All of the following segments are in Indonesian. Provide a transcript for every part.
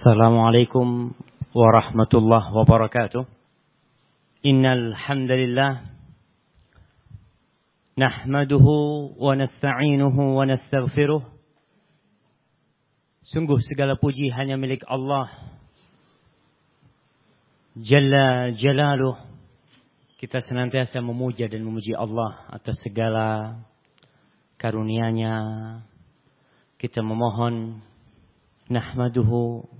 السلام عليكم ورحمة الله وبركاته إن الحمد لله نحمده ونستعينه ونستغفره Sungguh segala puji hanya milik Allah Jalla Jalaluh Kita senantiasa memuja dan memuji Allah atas segala karunia-Nya. Kita memohon nahmaduhu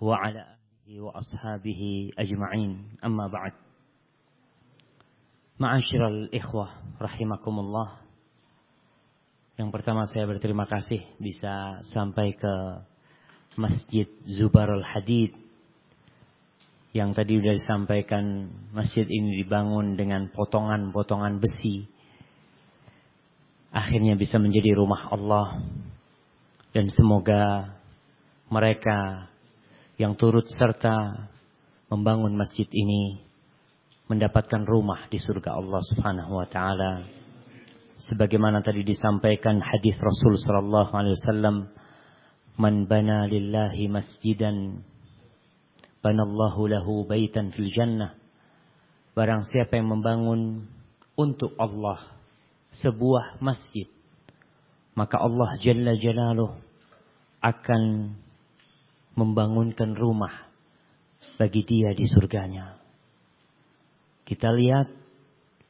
وعلى اله واصحابه اجمعين اما بعد معاشر الاخوه رحمكم الله Yang pertama saya berterima kasih bisa sampai ke Masjid Zubarul Hadid yang tadi sudah disampaikan masjid ini dibangun dengan potongan-potongan besi. Akhirnya bisa menjadi rumah Allah dan semoga mereka yang turut serta membangun masjid ini mendapatkan rumah di surga Allah Subhanahu wa taala. Sebagaimana tadi disampaikan hadis Rasul sallallahu alaihi wasallam man bana lillahi masjidan banallahu lahu baitan fil jannah. Barang siapa yang membangun untuk Allah sebuah masjid maka Allah jalla jalaluh akan membangunkan rumah bagi dia di surganya kita lihat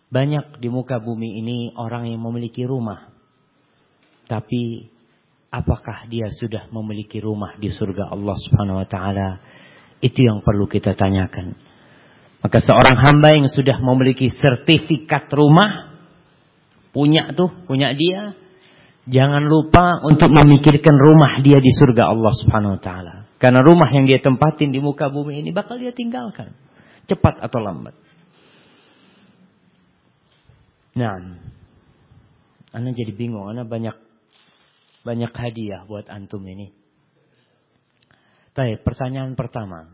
banyak di muka bumi ini orang yang memiliki rumah. Tapi apakah dia sudah memiliki rumah di surga Allah Subhanahu wa taala? Itu yang perlu kita tanyakan. Maka seorang hamba yang sudah memiliki sertifikat rumah punya tuh, punya dia, jangan lupa untuk memikirkan rumah dia di surga Allah Subhanahu wa taala. Karena rumah yang dia tempatin di muka bumi ini bakal dia tinggalkan, cepat atau lambat. Nah, Anda jadi bingung, Anda banyak banyak hadiah buat antum ini. Baik, pertanyaan pertama.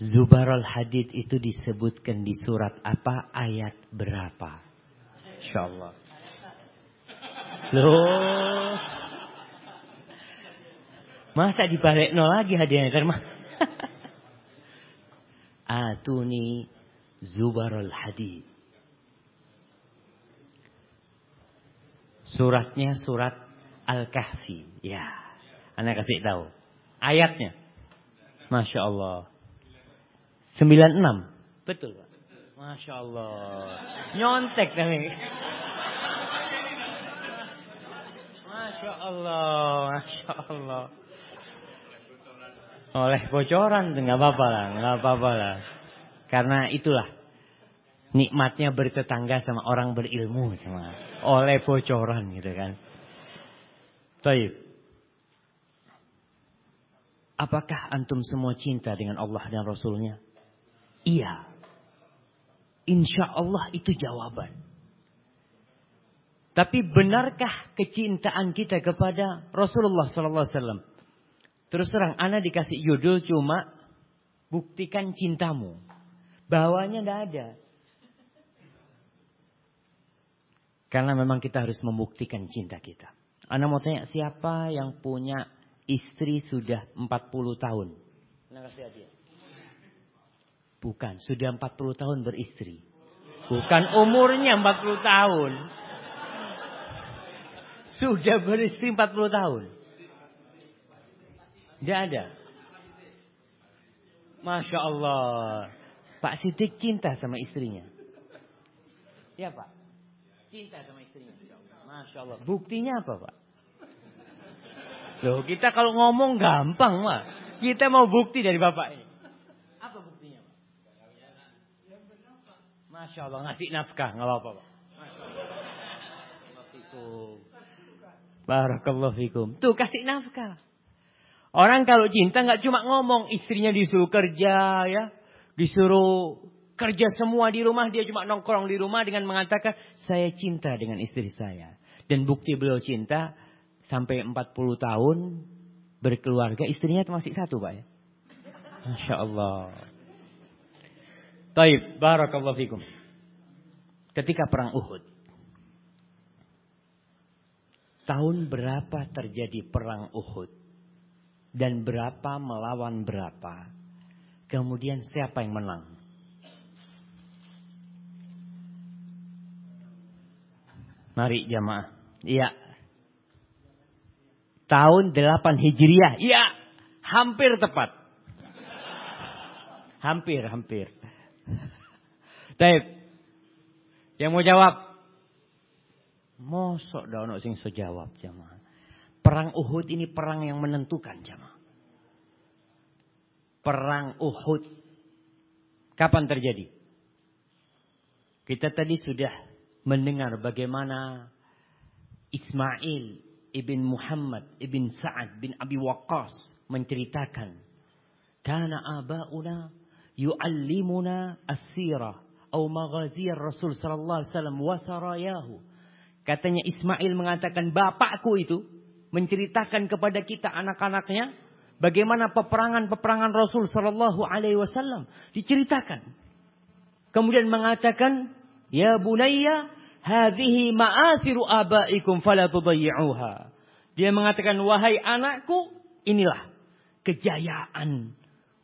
Zubarul Hadid itu disebutkan di surat apa, ayat berapa? Insyaallah. Loh. Masa dibalik nol lagi hadiahnya kan? Atuni Zubarul Hadid. Suratnya surat Al-Kahfi. Ya. Anda kasih tahu. Ayatnya. Masya Allah. 96. Betul Pak. Masya Allah. Nyontek kami. Masya Allah. Masya Allah. Oleh bocoran. nggak apa-apa lah. nggak apa-apa lah. Karena itulah nikmatnya bertetangga sama orang berilmu sama oleh bocoran gitu kan. Taib. Apakah antum semua cinta dengan Allah dan Rasulnya? Iya. Insya Allah itu jawaban. Tapi benarkah kecintaan kita kepada Rasulullah Sallallahu Alaihi Wasallam? Terus terang, Ana dikasih judul cuma buktikan cintamu. Bawahnya tidak ada. Karena memang kita harus membuktikan cinta kita. Anda mau tanya siapa yang punya istri sudah 40 tahun? Bukan, sudah 40 tahun beristri. Bukan umurnya 40 tahun. Sudah beristri 40 tahun. Tidak ada. Masya Allah. Pak Sidik cinta sama istrinya. Ya Pak. Cinta sama istrinya. Masya Allah. Buktinya apa Pak? Loh kita kalau ngomong gampang Pak. Kita mau bukti dari Bapak ini. Apa buktinya Pak? Masya Allah ngasih nafkah. Nggak apa-apa Pak. Barakallahu fikum. Tuh kasih nafkah. Orang kalau cinta nggak cuma ngomong istrinya disuruh kerja ya, disuruh kerja semua di rumah dia cuma nongkrong di rumah dengan mengatakan saya cinta dengan istri saya. Dan bukti beliau cinta sampai 40 tahun berkeluarga istrinya masih satu Pak ya. Masya Allah. Taib, barakallahu fikum. Ketika perang Uhud. Tahun berapa terjadi perang Uhud? Dan berapa melawan berapa. Kemudian siapa yang menang? Mari jamaah. Iya. Tahun 8 Hijriah. Iya. Hampir tepat. Hampir, hampir. Baik. Yang mau jawab? Mosok dah ono sing so jawab jamaah. Perang Uhud ini perang yang menentukan jamaah. Perang Uhud. Kapan terjadi? Kita tadi sudah mendengar bagaimana Ismail ibn Muhammad ibn Sa'ad bin Abi Waqqas menceritakan. Kana abauna yu'allimuna as-sirah atau maghazir Rasul sallallahu alaihi wasallam wa sarayahu. Katanya Ismail mengatakan bapakku itu menceritakan kepada kita anak-anaknya bagaimana peperangan-peperangan Rasul Shallallahu Alaihi Wasallam diceritakan. Kemudian mengatakan, Ya bunayya, hadhihi ma'athiru abaikum fala tudayyi'uha. Dia mengatakan, wahai anakku, inilah kejayaan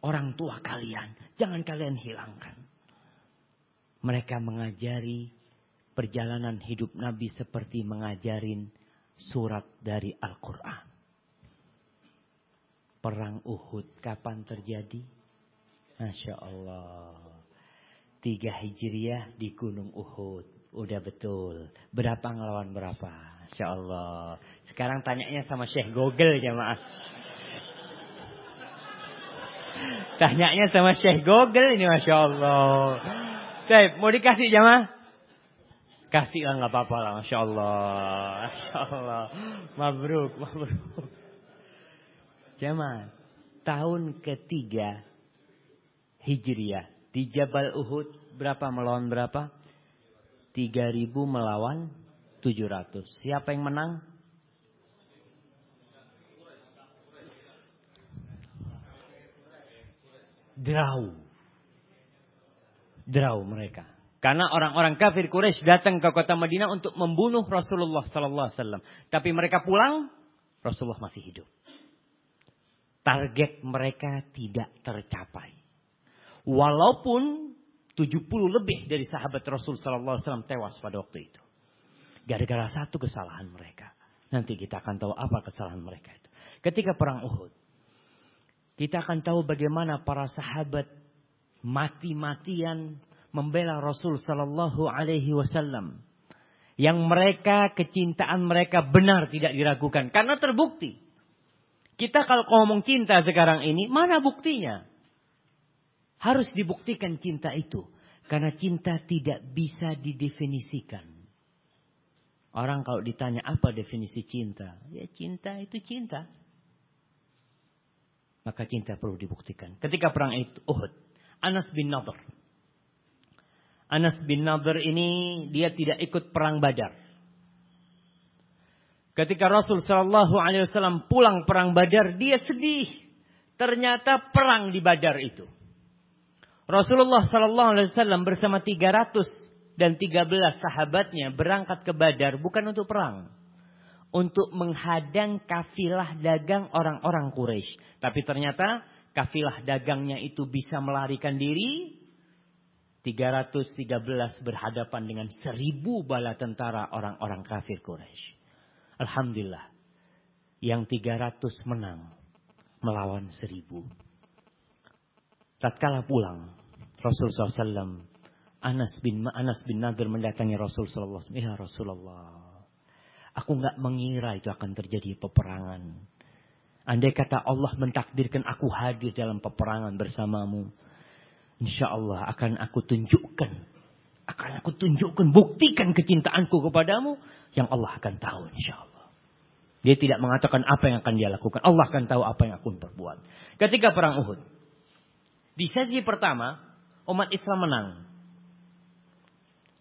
orang tua kalian. Jangan kalian hilangkan. Mereka mengajari perjalanan hidup Nabi seperti mengajarin surat dari Al-Quran. Perang Uhud kapan terjadi? Masya Allah. Tiga Hijriah di Gunung Uhud. Udah betul. Berapa ngelawan berapa? Masya Allah. Sekarang tanyanya sama Syekh Google jamaah. Tanyanya sama Syekh Google ini Masya Allah. Saya mau dikasih jamaah? Kasih lah nggak apa-apa lah, masya Allah, masya Allah, mabruk, mabruk. Jemaah, tahun ketiga Hijriah di Jabal Uhud berapa melawan berapa? 3000 melawan 700. Siapa yang menang? Draw. Draw mereka. Karena orang-orang kafir Quraisy datang ke kota Madinah untuk membunuh Rasulullah sallallahu alaihi wasallam. Tapi mereka pulang, Rasulullah masih hidup. Target mereka tidak tercapai. Walaupun 70 lebih dari sahabat Rasul sallallahu alaihi wasallam tewas pada waktu itu. Gara-gara satu kesalahan mereka. Nanti kita akan tahu apa kesalahan mereka itu. Ketika perang Uhud, kita akan tahu bagaimana para sahabat mati-matian membela Rasul sallallahu alaihi wasallam. Yang mereka kecintaan mereka benar tidak diragukan karena terbukti. Kita kalau ngomong cinta sekarang ini, mana buktinya? Harus dibuktikan cinta itu. Karena cinta tidak bisa didefinisikan. Orang kalau ditanya apa definisi cinta? Ya cinta itu cinta. Maka cinta perlu dibuktikan. Ketika perang itu Uhud. Anas bin Nadhr Anas bin Nadir ini dia tidak ikut perang Badar. Ketika Rasul Shallallahu Alaihi Wasallam pulang perang Badar, dia sedih. Ternyata perang di Badar itu. Rasulullah Shallallahu Alaihi Wasallam bersama 300 dan 13 sahabatnya berangkat ke Badar bukan untuk perang, untuk menghadang kafilah dagang orang-orang Quraisy. Tapi ternyata kafilah dagangnya itu bisa melarikan diri 313 berhadapan dengan seribu bala tentara orang-orang kafir Quraisy. Alhamdulillah. Yang 300 menang melawan seribu. Tatkala pulang, Rasul SAW, Anas bin Anas bin Nadir mendatangi Rasul SAW. Ya Rasulullah, aku nggak mengira itu akan terjadi peperangan. Andai kata Allah mentakdirkan aku hadir dalam peperangan bersamamu. Insya Allah akan aku tunjukkan. Akan aku tunjukkan. Buktikan kecintaanku kepadamu. Yang Allah akan tahu insya Allah. Dia tidak mengatakan apa yang akan dia lakukan. Allah akan tahu apa yang akan berbuat. Ketika perang Uhud. Di sesi pertama, umat Islam menang.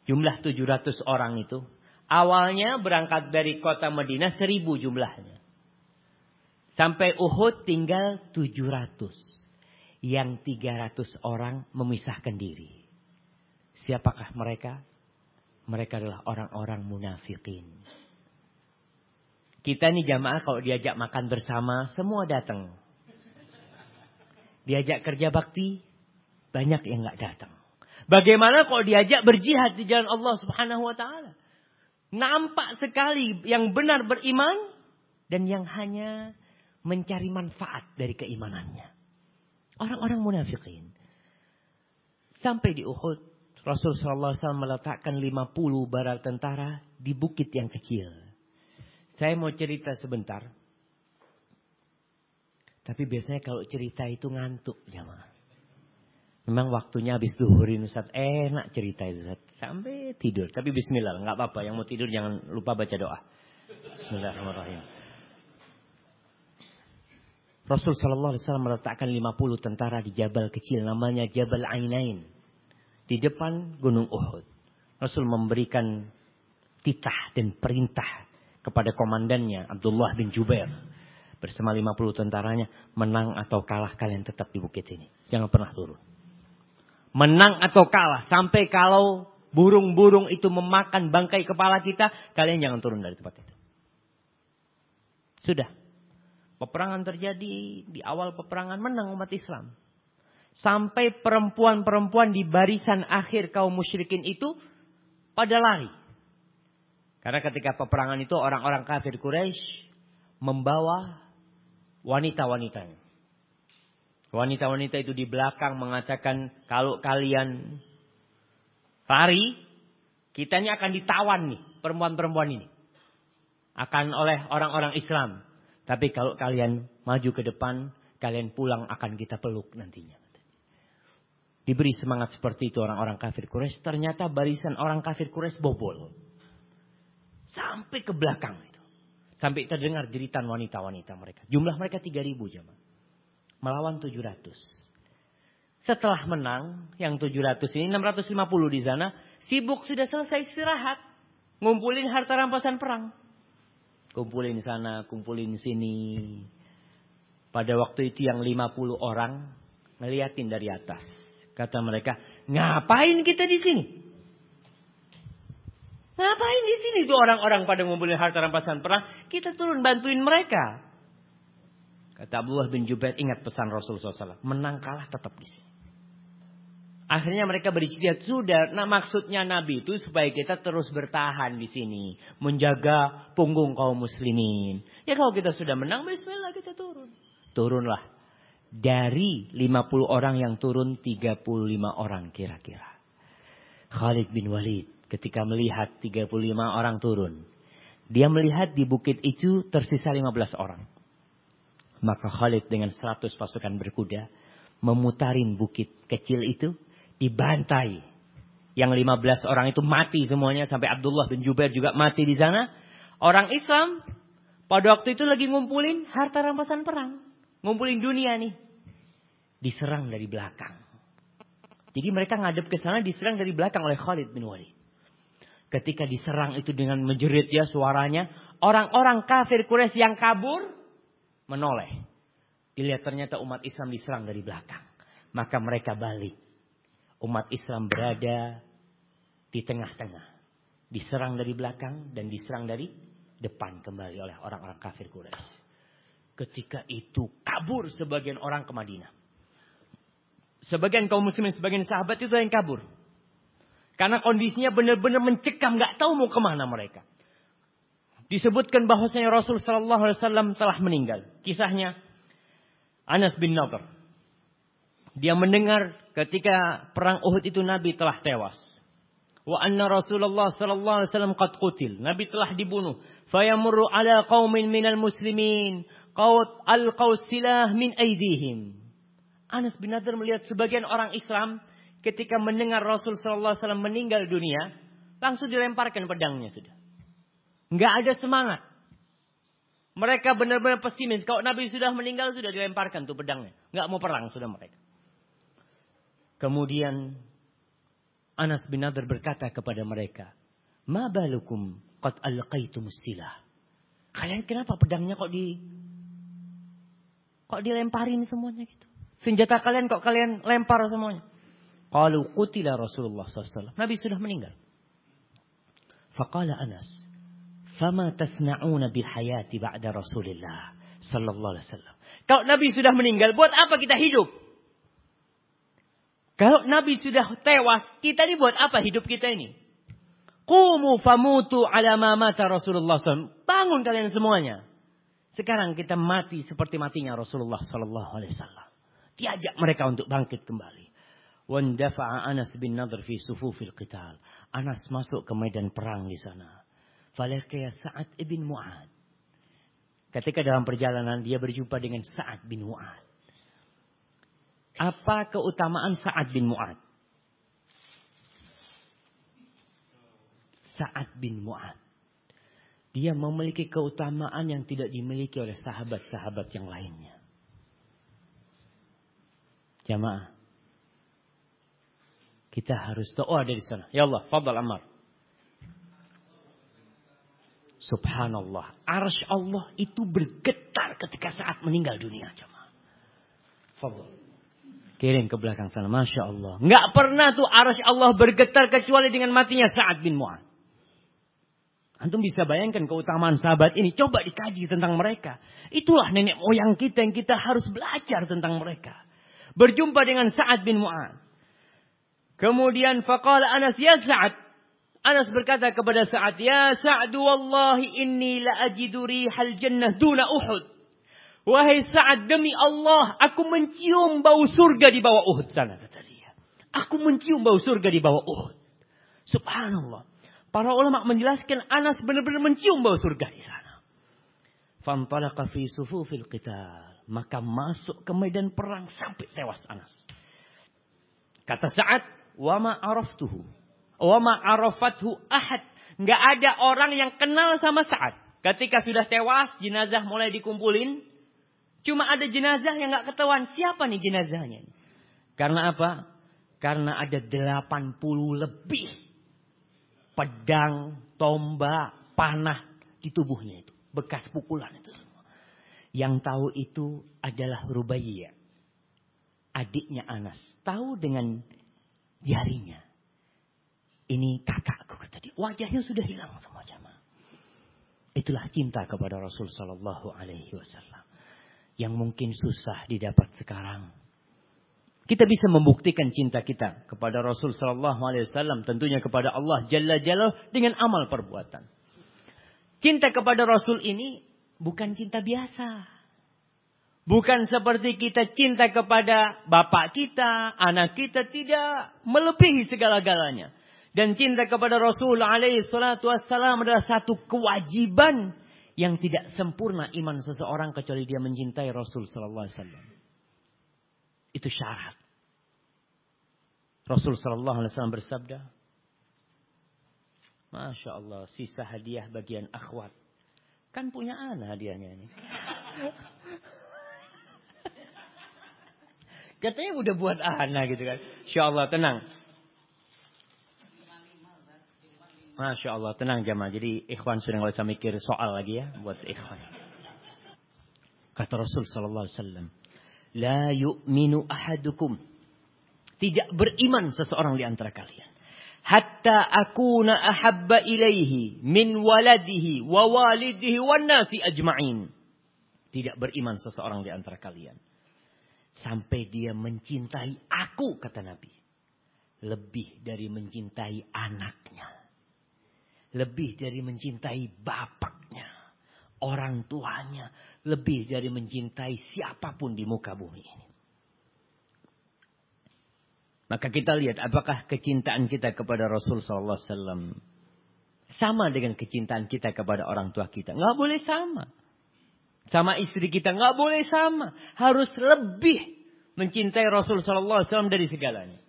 Jumlah 700 orang itu. Awalnya berangkat dari kota Madinah 1000 jumlahnya. Sampai Uhud tinggal 700. Yang 300 orang memisahkan diri. Siapakah mereka? Mereka adalah orang-orang munafikin. Kita nih jamaah kalau diajak makan bersama, semua datang. Diajak kerja bakti, banyak yang nggak datang. Bagaimana kalau diajak berjihad di jalan Allah Subhanahu wa taala? Nampak sekali yang benar beriman dan yang hanya mencari manfaat dari keimanannya. Orang-orang munafikin. Sampai di Uhud, Rasulullah SAW meletakkan 50 baral tentara di bukit yang kecil. Saya mau cerita sebentar. Tapi biasanya kalau cerita itu ngantuk jamaah. Memang waktunya habis duhurin Ustaz. Enak cerita itu Ustaz. Sampai tidur. Tapi bismillah. nggak apa-apa. Yang mau tidur jangan lupa baca doa. Bismillahirrahmanirrahim. Rasul Sallallahu Alaihi Wasallam meletakkan 50 tentara di jabal kecil namanya Jabal Ainain. Di depan Gunung Uhud. Rasul memberikan titah dan perintah kepada komandannya Abdullah bin Jubair bersama 50 tentaranya menang atau kalah kalian tetap di bukit ini jangan pernah turun menang atau kalah sampai kalau burung-burung itu memakan bangkai kepala kita kalian jangan turun dari tempat itu sudah peperangan terjadi di awal peperangan menang umat Islam sampai perempuan-perempuan di barisan akhir kaum musyrikin itu pada lari karena ketika peperangan itu orang-orang kafir Quraisy membawa wanita-wanitanya. Wanita-wanita itu di belakang mengatakan kalau kalian lari, kita ini akan ditawan nih perempuan-perempuan ini. Akan oleh orang-orang Islam. Tapi kalau kalian maju ke depan, kalian pulang akan kita peluk nantinya. Diberi semangat seperti itu orang-orang kafir Quraisy. Ternyata barisan orang kafir Quraisy bobol. Sampai ke belakang itu. Sampai terdengar jeritan wanita-wanita mereka. Jumlah mereka 3000 jemaah. Melawan 700. Setelah menang yang 700 ini 650 di sana. Sibuk sudah selesai istirahat. Ngumpulin harta rampasan perang. Kumpulin sana, kumpulin sini. Pada waktu itu yang 50 orang ngeliatin dari atas. Kata mereka, ngapain kita di sini? Ngapain di sini tuh orang-orang pada ngumpulin harta rampasan perang? Kita turun bantuin mereka. Kata Abdullah bin Jubair, ingat pesan Rasulullah SAW. Menang kalah tetap di sini. Akhirnya mereka beristirahat. Sudah, nah maksudnya Nabi itu supaya kita terus bertahan di sini. Menjaga punggung kaum muslimin. Ya kalau kita sudah menang, bismillah kita turun. Turunlah. Dari 50 orang yang turun, 35 orang kira-kira. Khalid bin Walid ketika melihat 35 orang turun. Dia melihat di bukit itu tersisa 15 orang. Maka Khalid dengan 100 pasukan berkuda memutarin bukit kecil itu dibantai. Yang 15 orang itu mati semuanya sampai Abdullah bin Jubair juga mati di sana. Orang Islam pada waktu itu lagi ngumpulin harta rampasan perang. Ngumpulin dunia nih. Diserang dari belakang. Jadi mereka ngadep ke sana diserang dari belakang oleh Khalid bin Walid. Ketika diserang itu dengan menjerit ya suaranya. Orang-orang kafir Quraisy yang kabur menoleh. Dilihat ternyata umat Islam diserang dari belakang. Maka mereka balik. Umat Islam berada di tengah-tengah. Diserang dari belakang dan diserang dari depan kembali oleh orang-orang kafir Quraisy. Ketika itu kabur sebagian orang ke Madinah. Sebagian kaum muslimin, sebagian sahabat itu yang kabur. Karena kondisinya benar-benar mencekam, nggak tahu mau ke mana mereka. Disebutkan bahwasanya Rasul Shallallahu Alaihi Wasallam telah meninggal. Kisahnya Anas bin Nadr. Dia mendengar ketika perang Uhud itu Nabi telah tewas. Wa anna Rasulullah sallallahu alaihi wasallam qad qutil. Nabi telah dibunuh. Fayamurru ala qaumin minal muslimin qaut alqaus silah min aidihim. Anas bin Nadr melihat sebagian orang Islam ketika mendengar Rasul Sallallahu Alaihi Wasallam meninggal dunia, langsung dilemparkan pedangnya sudah. Nggak ada semangat. Mereka benar-benar pesimis. Kalau Nabi sudah meninggal, sudah dilemparkan tuh pedangnya. Nggak mau perang sudah mereka. Kemudian Anas bin Nadir berkata kepada mereka, Ma balukum qad alqaitum silah. Kalian kenapa pedangnya kok di kok dilemparin semuanya gitu? Senjata kalian kok kalian lempar semuanya? Kalau kutila Rasulullah SAW. Nabi sudah meninggal. Faqala Anas, "Fama tasna'una bil hayati ba'da Rasulillah sallallahu alaihi wasallam." Kalau Nabi sudah meninggal, buat apa kita hidup? Kalau Nabi sudah tewas, kita ini buat apa hidup kita ini? Qumu famutu ala ma mata Rasulullah SAW. Bangun kalian semuanya. Sekarang kita mati seperti matinya Rasulullah sallallahu alaihi wasallam. Diajak mereka untuk bangkit kembali. Wandafa'a Anas bin Nadr fi sufufil qital. Anas masuk ke medan perang di sana. Falaqiya Sa'ad ibn Mu'ad. Ketika dalam perjalanan dia berjumpa dengan Sa'ad bin Mu'ad. Apa keutamaan Sa'ad bin Mu'ad? Sa'ad bin Mu'ad. Dia memiliki keutamaan yang tidak dimiliki oleh sahabat-sahabat yang lainnya. Jamaah. Kita harus doa dari sana. Ya Allah, fadal Ammar. Subhanallah. Arsh Allah itu bergetar ketika saat meninggal dunia. Jemaah. Fadal. Kirim ke belakang sana. Masya Allah. Nggak pernah tuh arsh Allah bergetar kecuali dengan matinya Sa'ad bin Mu'ad. Antum bisa bayangkan keutamaan sahabat ini. Coba dikaji tentang mereka. Itulah nenek moyang kita yang kita harus belajar tentang mereka. Berjumpa dengan Sa'ad bin Mu'ad. Kemudian faqala Anas ya Sa'ad. Anas berkata kepada Sa'ad, "Ya Sa'ad wallahi inni la ajidu rihal jannah duna Uhud." Wahai Sa'ad, demi Allah, aku mencium bau surga di bawah Uhud sana kata dia. Aku mencium bau surga di bawah Uhud. Subhanallah. Para ulama menjelaskan Anas benar-benar mencium bau surga di sana. Fantalaqa fi sufufil qital. Maka masuk ke medan perang sampai tewas Anas. Kata Sa'ad, Wama araftuhu. Wama arafathu ahad. Nggak ada orang yang kenal sama Sa'ad. Ketika sudah tewas, jenazah mulai dikumpulin. Cuma ada jenazah yang nggak ketahuan. Siapa nih jenazahnya? Karena apa? Karena ada 80 lebih pedang, tombak, panah di tubuhnya itu. Bekas pukulan itu semua. Yang tahu itu adalah Rubaiyah. Adiknya Anas. Tahu dengan jarinya. Ini kakakku kata dia. Wajahnya sudah hilang semua jamaah. Itulah cinta kepada Rasul Sallallahu Alaihi Wasallam yang mungkin susah didapat sekarang. Kita bisa membuktikan cinta kita kepada Rasul Sallallahu Alaihi Wasallam, tentunya kepada Allah Jalla Jalla dengan amal perbuatan. Cinta kepada Rasul ini bukan cinta biasa. Bukan seperti kita cinta kepada bapak kita, anak kita tidak melebihi segala-galanya. Dan cinta kepada Rasul alaihi salatu wassalam adalah satu kewajiban yang tidak sempurna iman seseorang kecuali dia mencintai Rasul sallallahu alaihi wasallam. Itu syarat. Rasul sallallahu alaihi wasallam bersabda, Masya Allah, sisa hadiah bagian akhwat. Kan punya anak hadiahnya ini. Katanya udah buat anak gitu kan. Insya Allah tenang. Masya Allah tenang jamaah. Jadi ikhwan sudah nggak usah mikir soal lagi ya buat ikhwan. Kata Rasul Sallallahu Alaihi Wasallam, La yu'minu ahadukum. Tidak beriman seseorang di antara kalian. Hatta akuna ahabba ilaihi min waladihi wa walidihi wa nasi ajma'in. Tidak beriman seseorang di antara kalian Sampai dia mencintai aku, kata Nabi. Lebih dari mencintai anaknya. Lebih dari mencintai bapaknya. Orang tuanya. Lebih dari mencintai siapa pun di muka bumi ini. Maka kita lihat apakah kecintaan kita kepada Rasul Sallallahu Alaihi Wasallam sama dengan kecintaan kita kepada orang tua kita. Nggak boleh sama. Sama istri kita nggak boleh sama. Harus lebih mencintai Rasul Sallallahu Alaihi Wasallam dari segalanya.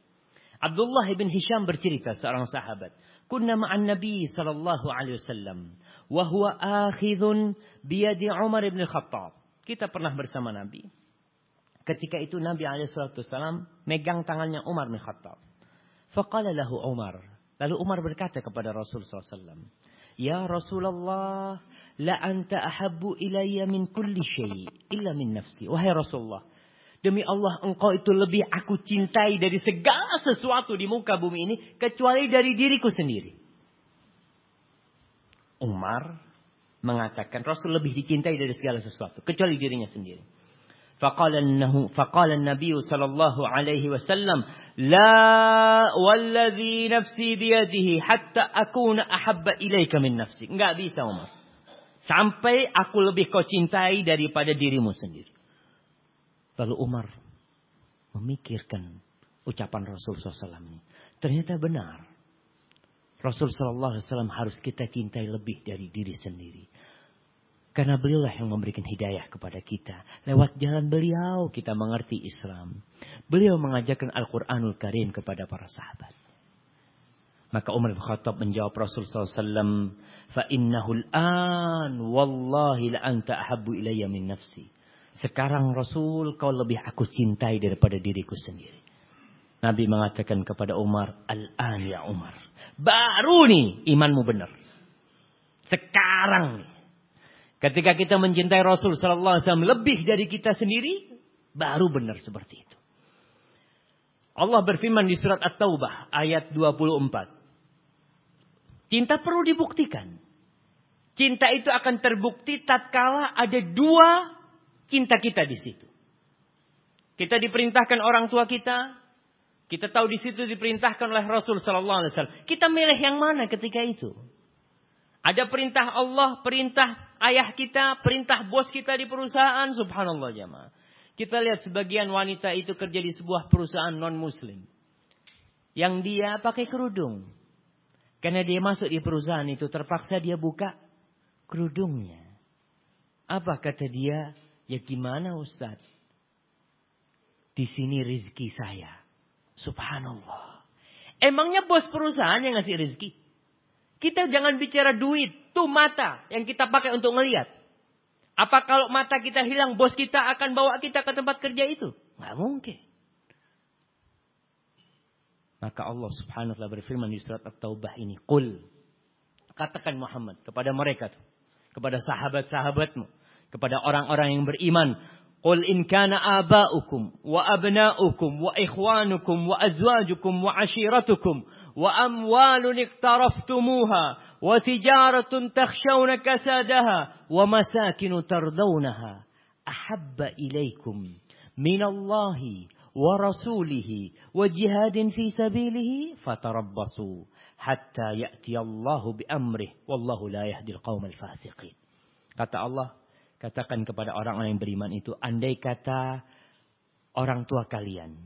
Abdullah ibn Hisham bercerita seorang sahabat. Kunna ma'an Nabi sallallahu alaihi wasallam wa huwa akhidhun biyadi Umar bin Khattab. Kita pernah bersama Nabi. Ketika itu Nabi alaihi megang tangannya Umar bin Khattab. Faqala lahu Umar. Lalu Umar berkata kepada Rasul SAW. Ya Rasulullah, la anta ahabbu ilayya min kulli syai illa min nafsi. Wahai Rasulullah, demi Allah engkau itu lebih aku cintai dari segala sesuatu di muka bumi ini kecuali dari diriku sendiri. Umar mengatakan Rasul lebih dicintai dari segala sesuatu kecuali dirinya sendiri. Faqala Nabi sallallahu alaihi wasallam la walladhi nafsi biyadihi hatta akuna ahabba ilaika min nafsi. Enggak bisa Umar. Sampai aku lebih kau cintai daripada dirimu sendiri. Lalu Umar memikirkan ucapan Rasul SAW ini. Ternyata benar. Rasul SAW harus kita cintai lebih dari diri sendiri. Karena beliaulah yang memberikan hidayah kepada kita. Lewat jalan beliau kita mengerti Islam. Beliau mengajarkan Al-Quranul Karim kepada para sahabat. Maka Umar bin Khattab menjawab Rasul SAW. فَإِنَّهُ الْآنُ وَاللَّهِ لَأَنْتَ أَحَبُّ إِلَيَّ مِنْ نَفْسِي sekarang Rasul kau lebih aku cintai daripada diriku sendiri. Nabi mengatakan kepada Umar, Al-an ya Umar. Baru nih imanmu benar. Sekarang nih. Ketika kita mencintai Rasul Sallallahu Alaihi Wasallam lebih dari kita sendiri, baru benar seperti itu. Allah berfirman di surat At-Taubah ayat 24. Cinta perlu dibuktikan. Cinta itu akan terbukti tatkala ada dua cinta kita di situ. Kita diperintahkan orang tua kita, kita tahu di situ diperintahkan oleh Rasul sallallahu alaihi wasallam. Kita milih yang mana ketika itu? Ada perintah Allah, perintah ayah kita, perintah bos kita di perusahaan, subhanallah jamaah. Kita lihat sebagian wanita itu kerja di sebuah perusahaan non muslim. Yang dia pakai kerudung. Karena dia masuk di perusahaan itu terpaksa dia buka kerudungnya. Apa kata dia? Ya gimana Ustaz? Di sini rizki saya. Subhanallah. Emangnya bos perusahaan yang ngasih rizki? Kita jangan bicara duit. Tuh mata yang kita pakai untuk melihat. Apa kalau mata kita hilang, bos kita akan bawa kita ke tempat kerja itu? Nggak mungkin. Maka Allah subhanahu wa ta'ala berfirman di surat At-Taubah ini. Qul. Katakan Muhammad kepada mereka tuh kepada sahabat-sahabatmu, kepada orang-orang yang beriman. Qul in kana aba'ukum wa abna'ukum wa ikhwanukum wa azwajukum wa ashiratukum wa amwalun iqtaraftumuha wa tijaratun takhshawna kasadaha wa masakinu tardawnaha ahabba minallahi wa rasulihi wa jihadin fi sabilihi fatarabbasu hatta ya'tiyallahu bi amrih wallahu la yahdil qaumal fasiqin. Kata Allah, katakan kepada orang-orang yang beriman itu, andai kata orang tua kalian,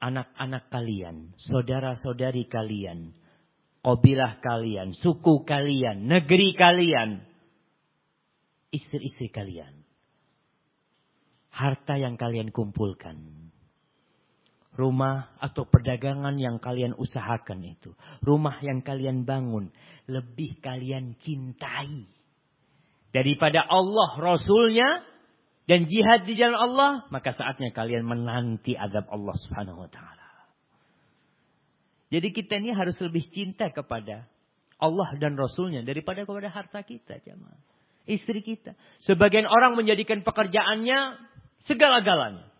anak-anak kalian, saudara-saudari kalian, kabilah kalian, suku kalian, negeri kalian, istri-istri kalian, harta yang kalian kumpulkan, rumah atau perdagangan yang kalian usahakan itu, rumah yang kalian bangun, lebih kalian cintai daripada Allah Rasulnya dan jihad di jalan Allah, maka saatnya kalian menanti azab Allah Subhanahu wa taala. Jadi kita ini harus lebih cinta kepada Allah dan Rasulnya daripada kepada harta kita, jemaah. Istri kita. Sebagian orang menjadikan pekerjaannya segala-galanya.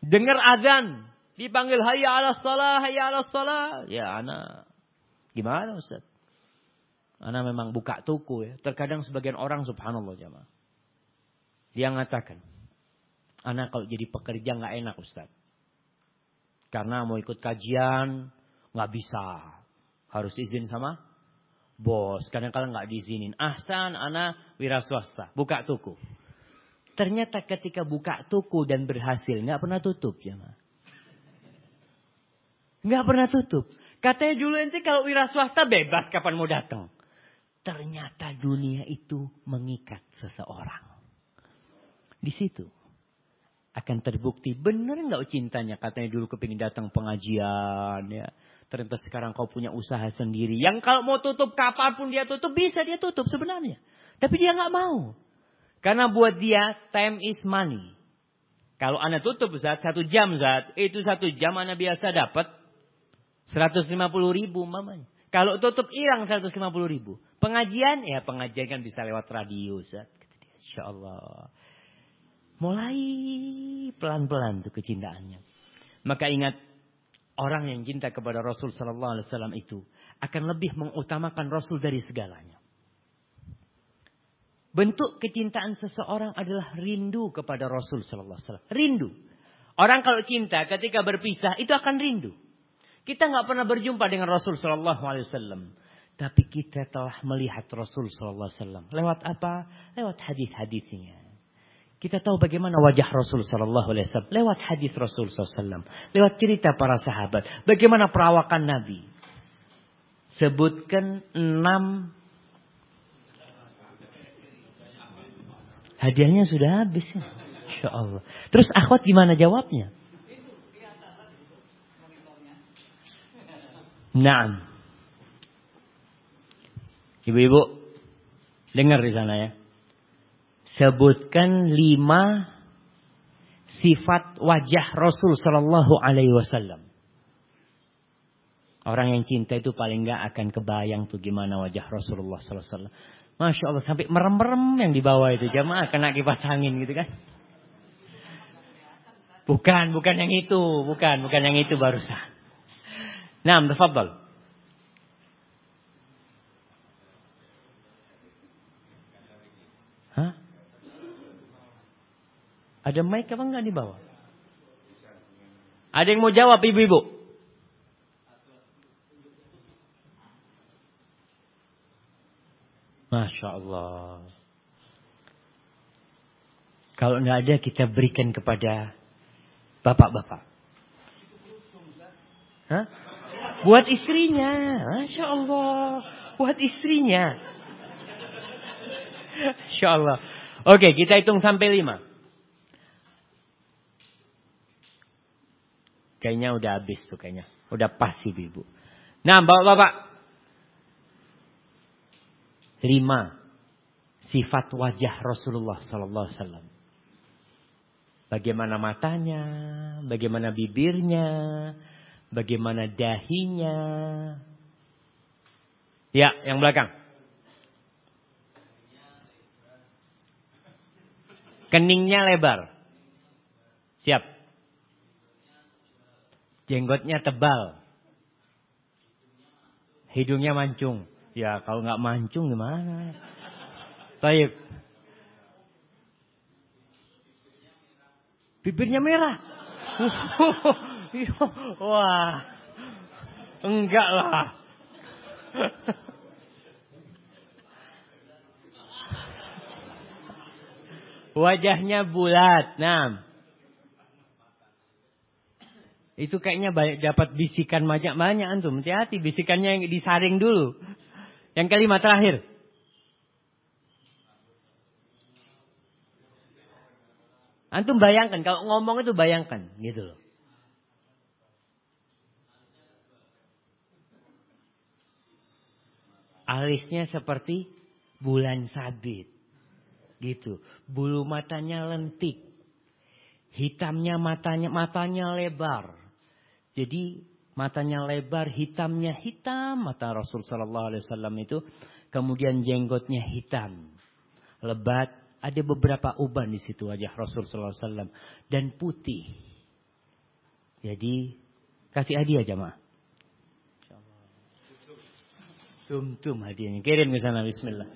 Dengar azan. Dipanggil hayya ala salah, hayya ala salah. Ya anak. Gimana Ustaz? Anak memang buka toko ya. Terkadang sebagian orang subhanallah jamaah. Dia mengatakan. Anak kalau jadi pekerja nggak enak Ustaz. Karena mau ikut kajian nggak bisa. Harus izin sama bos. Kadang-kadang nggak diizinin. Ahsan anak wira swasta. Buka toko. Ternyata ketika buka toko dan berhasil, nggak pernah tutup ma. Nggak pernah tutup. Katanya dulu nanti kalau wira swasta bebas kapan mau datang. Ternyata dunia itu mengikat seseorang. Di situ akan terbukti benar nggak cintanya? Katanya dulu kepingin datang pengajian ya. Ternyata sekarang kau punya usaha sendiri. Yang kalau mau tutup kapan pun dia tutup bisa dia tutup sebenarnya. Tapi dia nggak mau. Karena buat dia time is money. Kalau anda tutup Zat satu jam Zat itu satu jam anda biasa dapat 150 ribu mamanya kalau tutup hilang 150 ribu pengajian ya pengajian kan bisa lewat radio Insya Allah Mulai pelan-pelan tuh kecintaannya. Maka ingat orang yang cinta kepada Rasul Sallallahu Alaihi Wasallam itu akan lebih mengutamakan Rasul dari segalanya. Bentuk kecintaan seseorang adalah rindu kepada Rasul Sallallahu Alaihi Wasallam. Rindu. Orang kalau cinta ketika berpisah itu akan rindu. Kita nggak pernah berjumpa dengan Rasul Sallallahu Alaihi Wasallam. Tapi kita telah melihat Rasul Sallallahu Alaihi Wasallam. Lewat apa? Lewat hadis-hadisnya. Kita tahu bagaimana wajah Rasul Sallallahu Alaihi Wasallam lewat hadis Rasul Sallam, lewat cerita para sahabat, bagaimana perawakan Nabi. Sebutkan enam hadiahnya sudah habis ya. Insya Allah. Terus akhwat gimana jawabnya? Nah, ibu-ibu dengar di sana ya sebutkan lima sifat wajah Rasul Shallallahu Alaihi Wasallam. Orang yang cinta itu paling nggak akan kebayang tuh gimana wajah Rasulullah Sallallahu Alaihi Wasallam. Masya Allah sampai merem-merem yang di bawah itu jamaah kena kipas angin gitu kan? Bukan, bukan yang itu, bukan, bukan yang itu barusan. Nah, tafadhal. Ada mic apa enggak di bawah? Ada yang mau jawab ibu-ibu? Masya Allah. Kalau enggak ada kita berikan kepada bapak-bapak. Hah? Buat istrinya. Masya Allah. Buat istrinya. Masya Allah. Oke, kita hitung sampai lima. Kayaknya udah habis tuh kayaknya. Udah pas ibu-ibu. Nah, bapak-bapak. Lima sifat wajah Rasulullah Sallallahu Alaihi Wasallam. Bagaimana matanya, bagaimana bibirnya, bagaimana dahinya. Ya, yang belakang. Keningnya lebar. Siap. Jenggotnya tebal. Hidungnya mancung. Ya kalau nggak mancung gimana? Baik. Bibirnya merah. Wah. Enggak lah. Wajahnya bulat. Nah. Itu kayaknya banyak dapat bisikan banyak-banyak antum. Hati-hati bisikannya yang disaring dulu. Yang kelima terakhir. Antum bayangkan kalau ngomong itu bayangkan gitu loh. Alisnya seperti bulan sabit. Gitu. Bulu matanya lentik. Hitamnya matanya matanya lebar. Jadi matanya lebar, hitamnya hitam mata Rasul Sallallahu Alaihi Wasallam itu. Kemudian jenggotnya hitam, lebat. Ada beberapa uban di situ wajah Rasul Sallallahu Alaihi Wasallam dan putih. Jadi kasih hadiah jamaah. Tum-tum hadiahnya. Kirim ke sana bismillah.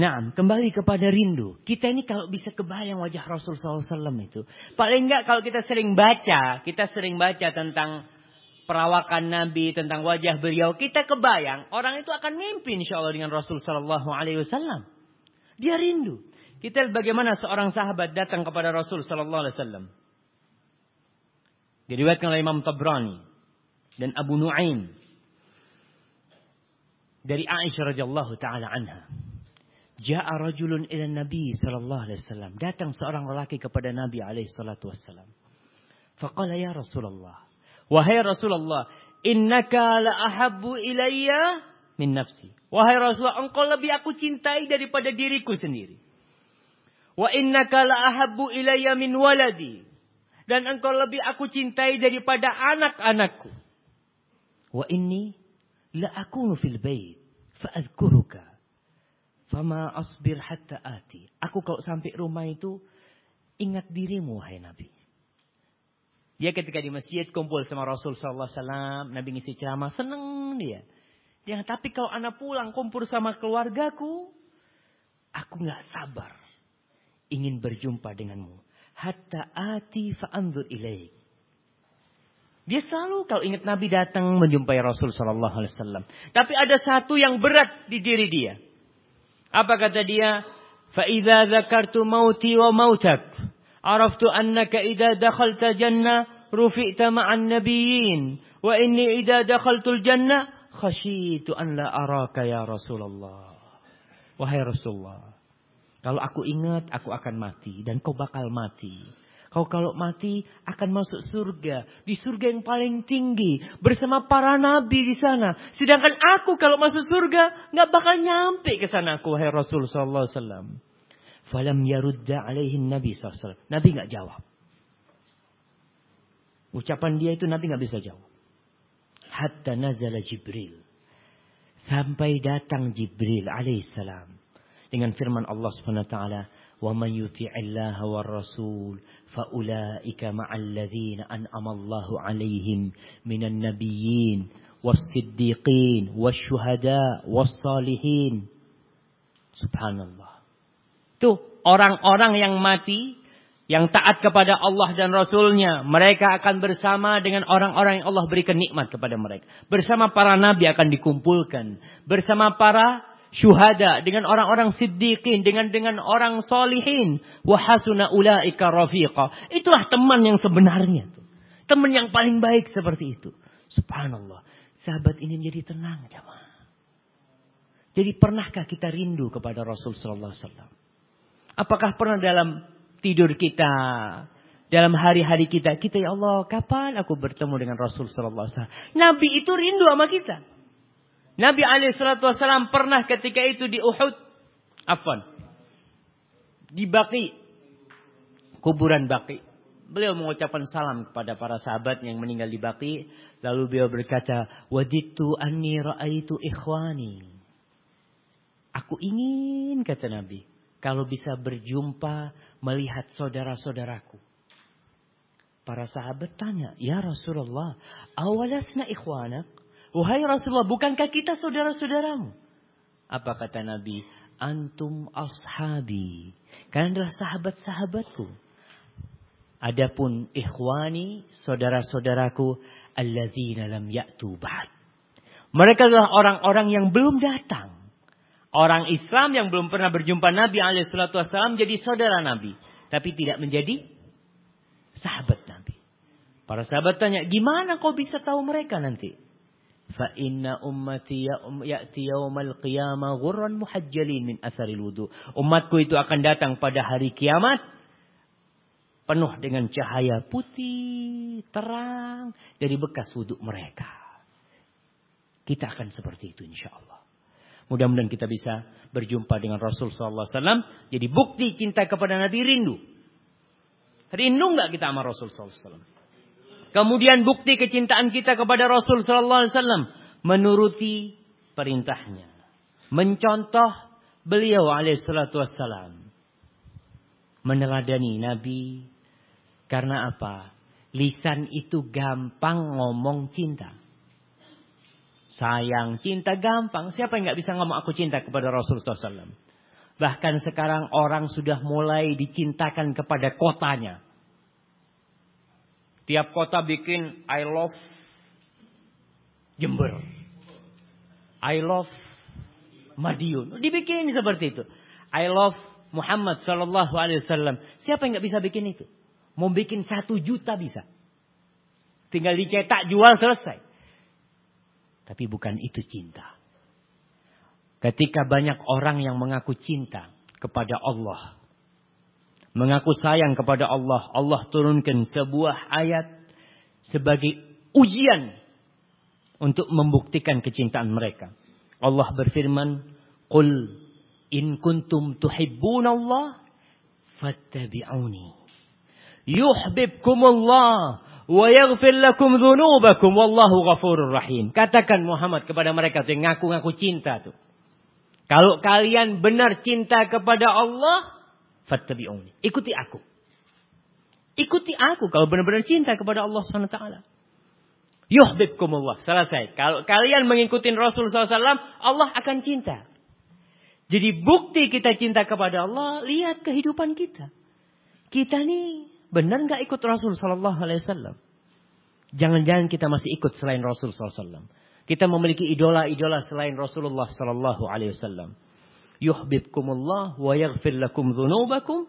Nah, kembali kepada rindu. Kita ini kalau bisa kebayang wajah Rasul SAW itu. Paling enggak kalau kita sering baca, kita sering baca tentang perawakan Nabi, tentang wajah beliau. Kita kebayang, orang itu akan mimpi insya Allah dengan Rasul SAW. Dia rindu. Kita bagaimana seorang sahabat datang kepada Rasul SAW. Diriwayatkan oleh Imam Tabrani dan Abu Nuaim dari Aisyah radhiyallahu taala anha. Ja'a rajulun ila Nabi sallallahu alaihi wasallam. Datang seorang lelaki kepada Nabi alaihi salatu wasallam. Faqala ya Rasulullah. Wahai Rasulullah, innaka la ahabbu ilayya min nafsi. Wahai Rasulullah, engkau lebih aku cintai daripada diriku sendiri. Wa innaka la ahabbu ilayya min waladi. Dan engkau lebih aku cintai daripada anak-anakku. Wa inni la akunu fil bait fa'adhkuruka Fama asbir hatta ati. Aku kalau sampai rumah itu ingat dirimu wahai Nabi. Dia ketika di masjid kumpul sama Rasul sallallahu alaihi Nabi ngisi ceramah, seneng dia. Dia tapi kalau anak pulang kumpul sama keluargaku, aku nggak sabar ingin berjumpa denganmu hatta ati fa'andur ilaih. Dia selalu kalau ingat Nabi datang menjumpai Rasul Shallallahu Alaihi Wasallam. Tapi ada satu yang berat di diri dia. Apa kata dia? Faida zakartu mauti wa mautak. Araftu annaka ida dakhalta jannah rufi'ta ma'an nabiyyin. Wa inni ida dakhaltul jannah khashitu an la araka ya Rasulullah. Wahai Rasulullah kalau aku ingat aku akan mati dan kau bakal mati. Kau kalau mati akan masuk surga. Di surga yang paling tinggi. Bersama para nabi di sana. Sedangkan aku kalau masuk surga. nggak bakal nyampe ke sana aku. Wahai Rasul Sallallahu Alaihi. Falam yarudda alaihin Nabi SAW. Nabi nggak jawab. Ucapan dia itu Nabi nggak bisa jawab. Hatta nazala Jibril. Sampai datang Jibril alaihissalam dengan firman Allah Subhanahu wa taala, "Wa may yuti'illaha war rasul fa ulaika ma'al ladzina an'ama Allah 'alaihim minan nabiyyin was-siddiqin wasyuhada was-salihin." Subhanallah. Itu orang-orang yang mati yang taat kepada Allah dan Rasulnya. Mereka akan bersama dengan orang-orang yang Allah berikan nikmat kepada mereka. Bersama para nabi akan dikumpulkan. Bersama para syuhada, dengan orang-orang siddiqin, dengan dengan orang solihin. Wahasuna ulaika rafiqa. Itulah teman yang sebenarnya. Teman yang paling baik seperti itu. Subhanallah. Sahabat ini menjadi tenang jamaah. Jadi pernahkah kita rindu kepada Rasul Sallallahu Alaihi Wasallam? Apakah pernah dalam tidur kita, dalam hari-hari kita, kita ya Allah, kapan aku bertemu dengan Rasul Sallallahu Alaihi Wasallam? Nabi itu rindu sama kita. Nabi Alaihissalam pernah ketika itu di Uhud, apa? Di Baki, kuburan Baki. Beliau mengucapkan salam kepada para sahabat yang meninggal di Baki. Lalu beliau berkata, Waditu anni ra'aitu ikhwani. Aku ingin, kata Nabi, kalau bisa berjumpa melihat saudara-saudaraku. Para sahabat tanya, Ya Rasulullah, awalasna ikhwanak? Wahai Rasulullah, bukankah kita saudara-saudaramu? Apa kata Nabi? Antum ashabi. Kalian adalah sahabat-sahabatku. Adapun ikhwani, saudara-saudaraku, alladzina lam ya'tu ba'd. Mereka adalah orang-orang yang belum datang. Orang Islam yang belum pernah berjumpa Nabi alaihissalam jadi saudara Nabi. Tapi tidak menjadi sahabat Nabi. Para sahabat tanya, gimana kau bisa tahu mereka nanti? Inna ummati ya'ti yaumal qiyamah ghurran muhajjalin min atharil wudu. Umatku itu akan datang pada hari kiamat penuh dengan cahaya putih terang dari bekas wudhu mereka. Kita akan seperti itu insya Allah. Mudah-mudahan kita bisa berjumpa dengan Rasul Sallallahu Alaihi Wasallam. Jadi bukti cinta kepada Nabi rindu. Rindu nggak kita sama Rasul Sallallahu Alaihi Wasallam? Kemudian bukti kecintaan kita kepada Rasul sallallahu alaihi wasallam menuruti perintahnya. Mencontoh beliau alaihi. Meneladani Nabi karena apa? Lisan itu gampang ngomong cinta. Sayang, cinta gampang. Siapa yang nggak bisa ngomong aku cinta kepada Rasul SAW? Bahkan sekarang orang sudah mulai dicintakan kepada kotanya. Tiap kota bikin I love Jember. I love Madiun. Dibikin seperti itu. I love Muhammad Sallallahu Alaihi Wasallam. Siapa yang nggak bisa bikin itu? Mau bikin satu juta bisa. Tinggal dicetak jual selesai. Tapi bukan itu cinta. Ketika banyak orang yang mengaku cinta kepada Allah. Mengaku sayang kepada Allah. Allah turunkan sebuah ayat sebagai ujian untuk membuktikan kecintaan mereka. Allah berfirman, "Qul in kuntum tuhibbunallah fattabi'uni." Yuhibbukumullah wa yaghfir lakum dzunubakum wallahu ghafurur rahim. Katakan Muhammad kepada mereka yang ngaku-ngaku cinta tuh. Kalau kalian benar cinta kepada Allah, fattabi'uni. Ikuti aku. Ikuti aku kalau benar-benar cinta kepada Allah SWT. Yuhbibkumullah. Selesai. Kalau kalian mengikuti Rasul SAW, Allah akan cinta. Jadi bukti kita cinta kepada Allah, lihat kehidupan kita. Kita nih benar nggak ikut Rasul Sallallahu Alaihi Wasallam? Jangan-jangan kita masih ikut selain Rasul Sallallahu Alaihi Wasallam. Kita memiliki idola-idola selain Rasulullah sallallahu alaihi wasallam. Yuhibbukumullah wa yaghfir lakum dzunubakum.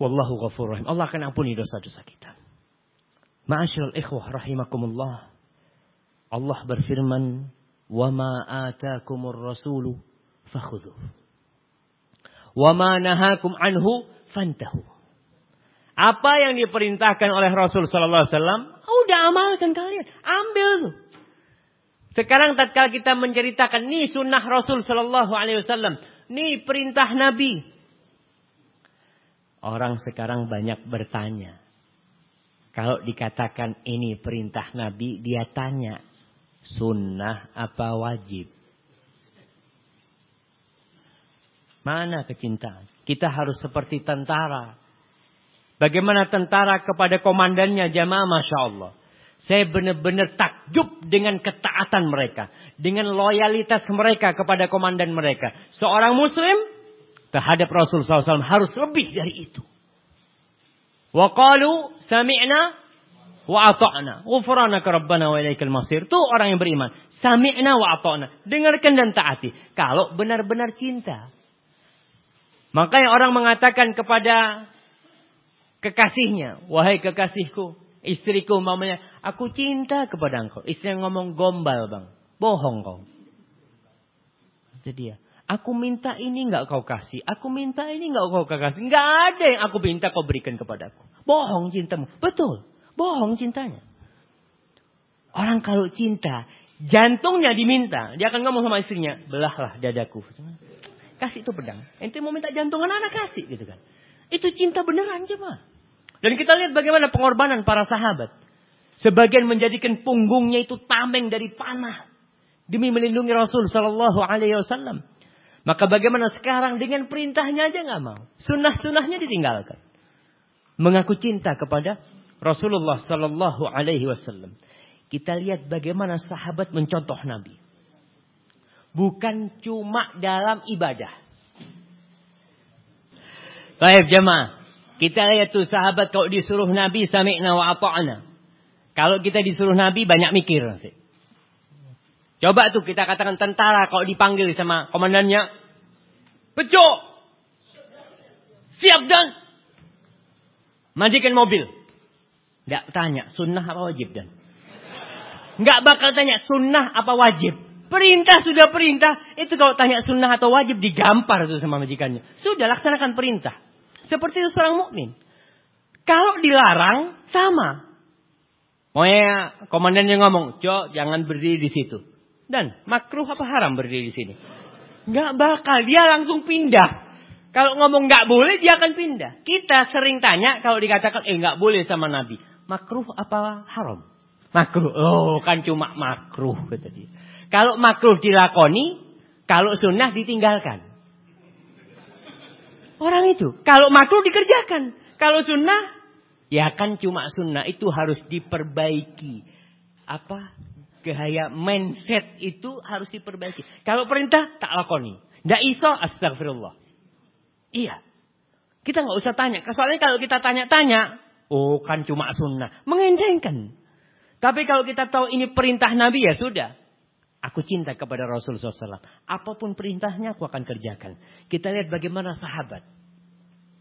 Wallahu ghafurur rahim. Allah akan ampuni dosa-dosa kita. Ma'asyiral ikhwah rahimakumullah. Allah berfirman, "Wa ma ataakumur rasulu fakhudhuh. Wa ma nahakum anhu fantahu." Apa yang diperintahkan oleh Rasul sallallahu alaihi wasallam, udah amalkan kalian, ambil tuh. Sekarang tatkala kita menceritakan nih sunnah Rasul Shallallahu Alaihi Wasallam, nih perintah Nabi. Orang sekarang banyak bertanya. Kalau dikatakan ini perintah Nabi, dia tanya sunnah apa wajib? Mana kecintaan? Kita harus seperti tentara. Bagaimana tentara kepada komandannya jamaah Masya Allah. Saya benar-benar takjub dengan ketaatan mereka. Dengan loyalitas mereka kepada komandan mereka. Seorang muslim terhadap Rasul SAW harus lebih dari itu. Wa qalu sami'na wa ata'na. Ghufranaka rabbana wa ilaikal masir. Itu orang yang beriman. Sami'na wa ata'na. Dengarkan dan taati. Kalau benar-benar cinta. Makanya orang mengatakan kepada kekasihnya. Wahai kekasihku. Istriku mamanya, aku cinta kepada engkau. Istri yang ngomong gombal bang. Bohong kau. Jadi ya, aku minta ini nggak kau kasih. Aku minta ini nggak kau kasih. Nggak ada yang aku minta kau berikan kepadaku. Bohong cintamu. Betul. Bohong cintanya. Orang kalau cinta, jantungnya diminta. Dia akan ngomong sama istrinya, belahlah dadaku. Kasih itu pedang. Ente mau minta jantung anak kasih gitu kan. Itu cinta beneran mah. Dan kita lihat bagaimana pengorbanan para sahabat. Sebagian menjadikan punggungnya itu tameng dari panah. Demi melindungi Rasul Sallallahu Alaihi Wasallam. Maka bagaimana sekarang dengan perintahnya aja nggak mau. Sunnah-sunnahnya ditinggalkan. Mengaku cinta kepada Rasulullah Sallallahu Alaihi Wasallam. Kita lihat bagaimana sahabat mencontoh Nabi. Bukan cuma dalam ibadah. Baik jemaah. Kita lihat tuh sahabat kalau disuruh Nabi sami'na wa ata'na. Kalau kita disuruh Nabi banyak mikir. Coba tuh kita katakan tentara kalau dipanggil sama komandannya. Pecok. Siap dan. Majikan mobil. Nggak tanya sunnah apa wajib dan. Nggak bakal tanya sunnah apa wajib. Perintah sudah perintah. Itu kalau tanya sunnah atau wajib digampar tuh sama majikannya. Sudah laksanakan perintah. Seperti seorang mukmin. Kalau dilarang sama. Pokoknya komandannya ngomong, "Jo, jangan berdiri di situ." Dan makruh apa haram berdiri di sini? Gak bakal, dia langsung pindah. Kalau ngomong gak boleh, dia akan pindah. Kita sering tanya kalau dikatakan, eh gak boleh sama Nabi. Makruh apa haram? Makruh. Oh, kan cuma makruh kata dia. Kalau makruh dilakoni, kalau sunnah ditinggalkan. Orang itu. Kalau makruh dikerjakan. Kalau sunnah, ya kan cuma sunnah. Itu harus diperbaiki. Apa? Gaya mindset itu harus diperbaiki. Kalau perintah, tak lakoni. Tidak iso, astagfirullah. Iya. Kita nggak usah tanya. Soalnya kalau kita tanya-tanya, oh kan cuma sunnah. Mengendengkan. Tapi kalau kita tahu ini perintah Nabi ya sudah. Aku cinta kepada Rasul SAW. Apa pun perintahnya aku akan kerjakan. Kita lihat bagaimana sahabat.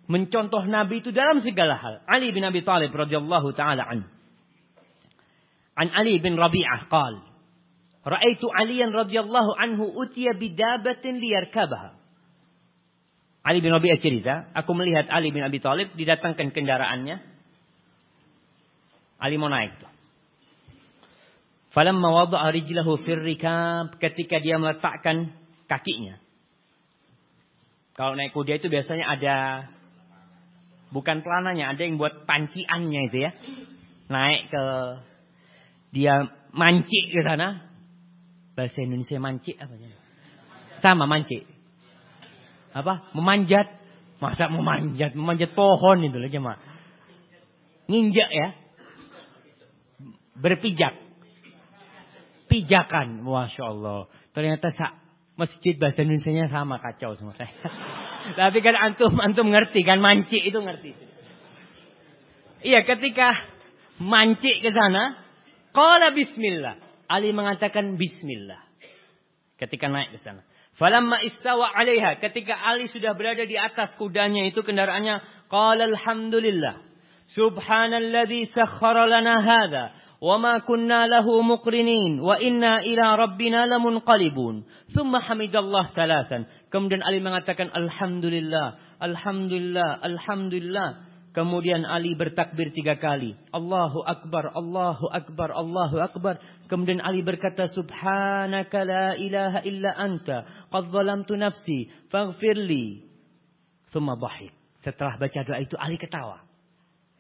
Mencontoh Nabi itu dalam segala hal. Ali bin Abi Talib radhiyallahu taala an. An Ali bin Rabi'ah qal. Ra'aitu Aliyan radhiyallahu anhu utiya bidabatin liyarkabaha. Ali bin Abi cerita, aku melihat Ali bin Abi Thalib didatangkan kendaraannya. Ali mau naik tuh. Falamma wada'a rijlahu fir rikab ketika dia meletakkan kakinya. Kalau naik kuda itu biasanya ada bukan pelananya, ada yang buat panciannya itu ya. Naik ke dia mancik ke sana. Bahasa Indonesia mancik apa Sama mancik. Apa? Memanjat. Masa memanjat? Memanjat pohon itu lagi mah. Nginjak ya. Berpijak pijakan. Masya Allah. Ternyata masjid bahasa Indonesia sama kacau sama saya. Tapi kan antum antum ngerti kan mancik itu ngerti. Iya ketika mancik ke sana, qala bismillah. Ali mengatakan bismillah. Ketika naik ke sana. Falamma istawa 'alaiha, ketika Ali sudah berada di atas kudanya itu kendaraannya, qala alhamdulillah. Subhanalladzi sakhkhara lana وما كنا له مقرنين وإنا إلى ربنا لمنقلبون ثم حمد الله ثلاثا kemudian Ali mengatakan Alhamdulillah Alhamdulillah Alhamdulillah kemudian Ali bertakbir tiga kali Allahu Akbar Allahu Akbar Allahu Akbar kemudian Ali berkata Subhanaka la ilaha illa anta qad zalamtu nafsi faghfirli thumma dhahik setelah baca doa itu Ali ketawa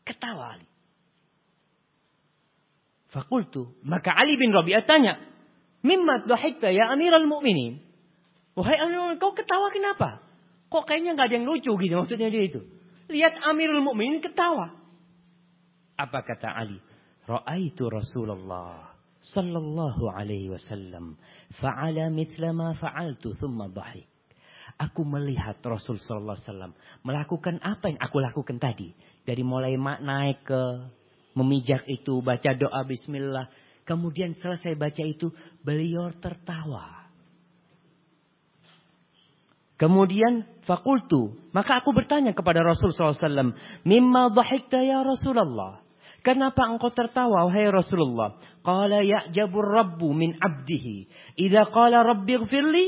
ketawa Ali Fakultu. Maka Ali bin Rabi'ah tanya. Mimmat dhahikta ya amiral mu'minin. Wahai amirul kau ketawa kenapa? Kok kayaknya nggak ada yang lucu gitu maksudnya dia itu. Lihat amirul mu'minin ketawa. Apa kata Ali? Ra'aitu Rasulullah sallallahu alaihi wasallam fa'ala mithla ma fa'altu thumma dhahik. Aku melihat Rasul sallallahu alaihi wasallam melakukan apa yang aku lakukan tadi. Dari mulai naik ke memijak itu, baca doa bismillah. Kemudian selesai baca itu, beliau tertawa. Kemudian fakultu. Maka aku bertanya kepada Rasul SAW. Mimma dhahikta ya Rasulullah. Kenapa engkau tertawa wahai Rasulullah? Qala ya'jabur rabbu min abdihi. Idza qala rabbi ighfirli.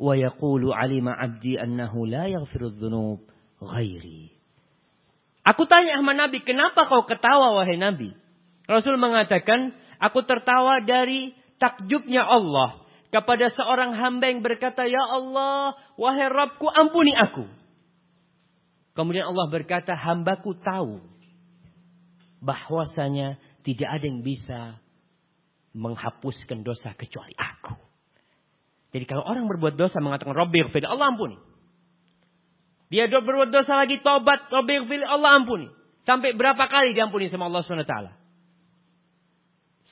Wa yaqulu alima abdi annahu la yaghfiru dhunub ghairi. Aku tanya sama Nabi, kenapa kau ketawa wahai Nabi? Rasul mengatakan, aku tertawa dari takjubnya Allah kepada seorang hamba yang berkata, Ya Allah, wahai Rabbku ampuni aku. Kemudian Allah berkata, hambaku tahu bahwasanya tidak ada yang bisa menghapuskan dosa kecuali aku. Jadi kalau orang berbuat dosa mengatakan Rabbi Allah ampuni. Dia berbuat dosa lagi, tobat, tobat, Allah ampuni. Sampai berapa kali diampuni sama Allah SWT?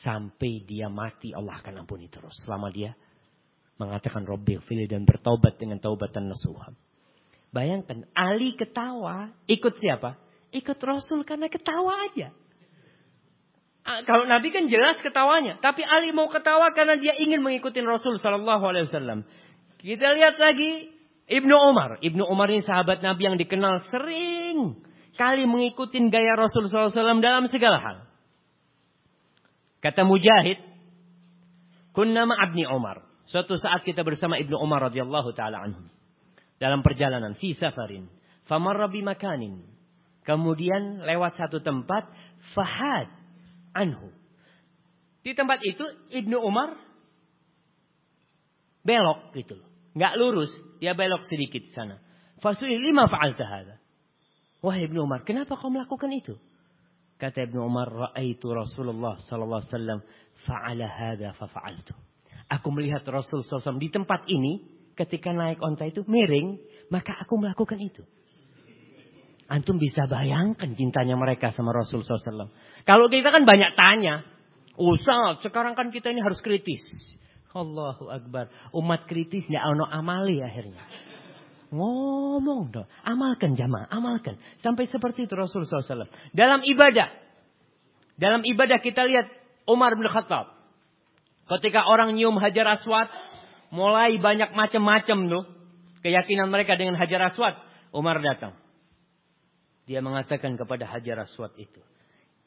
Sampai dia mati Allah akan ampuni terus. Selama dia mengatakan Robbi fili dan bertobat dengan taubatan nasuha. Bayangkan, Ali ketawa, ikut siapa? Ikut Rasul karena ketawa aja. Kalau Nabi kan jelas ketawanya, tapi Ali mau ketawa karena dia ingin mengikuti Rasul Sallallahu Alaihi Wasallam. Kita lihat lagi Ibnu Umar. Ibnu Umar ini sahabat Nabi yang dikenal sering kali mengikuti gaya Rasul SAW dalam segala hal. Kata Mujahid, kunna ma'abni Umar. Suatu saat kita bersama Ibnu Umar radhiyallahu taala anhu dalam perjalanan fi safarin, famarra bi makanin. Kemudian lewat satu tempat, fahad anhu. Di tempat itu Ibnu Umar belok gitu nggak lurus, dia belok sedikit sana. Fasuli lima fa'alta hadha. Wahai Ibnu Umar, kenapa kau melakukan itu? Kata Ibnu Umar, ra'aitu Rasulullah sallallahu alaihi wasallam fa'ala hadha fa fa'altu. Aku melihat Rasul SAW di tempat ini ketika naik onta itu miring, maka aku melakukan itu. Antum bisa bayangkan cintanya mereka sama Rasul SAW. Kalau kita kan banyak tanya. Usah, sekarang kan kita ini harus kritis. Allahu Akbar. Umat kritis tidak ono amali akhirnya. Ngomong dong. Amalkan jamaah. Amalkan. Sampai seperti itu Rasulullah SAW. Dalam ibadah. Dalam ibadah kita lihat Umar bin Khattab. Ketika orang nyium hajar aswad. Mulai banyak macam-macam tuh. Keyakinan mereka dengan hajar aswad. Umar datang. Dia mengatakan kepada hajar aswad itu.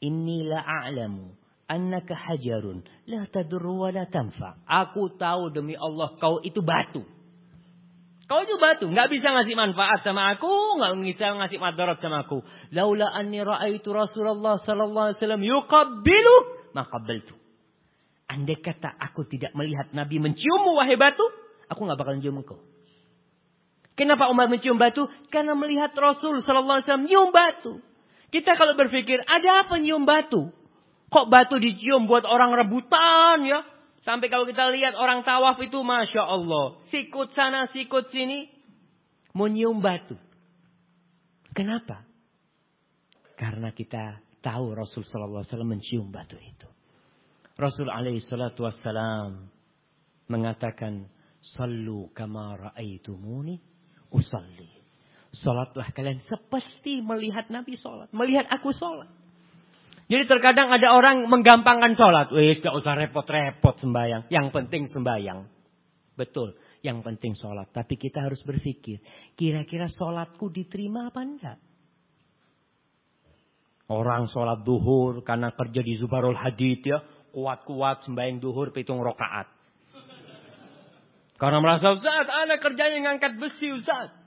Inilah a'lamu annaka hajarun la tadur wa la tanfa. Aku tahu demi Allah kau itu batu. Kau itu batu, nggak bisa ngasih manfaat sama aku, nggak bisa ngasih madarat sama aku. Laula anni ra'aitu Rasulullah sallallahu alaihi wasallam yuqabbilu, maka qabbaltu. Andai kata aku tidak melihat Nabi menciummu wahai batu, aku nggak bakal mencium engkau. Kenapa Umar mencium batu? Karena melihat Rasul sallallahu alaihi wasallam nyium batu. Kita kalau berpikir, ada apa nyium batu? Kok batu dicium buat orang rebutan ya? Sampai kalau kita lihat orang tawaf itu Masya Allah. Sikut sana, sikut sini. Mau nyium batu. Kenapa? Karena kita tahu Rasul Wasallam mencium batu itu. Rasul Wasallam mengatakan, Sallu kama ra'aitumuni usalli. Salatlah kalian seperti melihat Nabi salat. Melihat aku salat. Jadi terkadang ada orang menggampangkan sholat. Wih, gak usah repot-repot sembahyang. Yang penting sembahyang. Betul, yang penting sholat. Tapi kita harus berpikir, kira-kira sholatku diterima apa enggak? Orang sholat duhur karena kerja di Zubarul Hadid ya. Kuat-kuat sembahyang duhur pitung rokaat. Karena merasa, Ustaz, anak kerjanya ngangkat besi, Ustaz.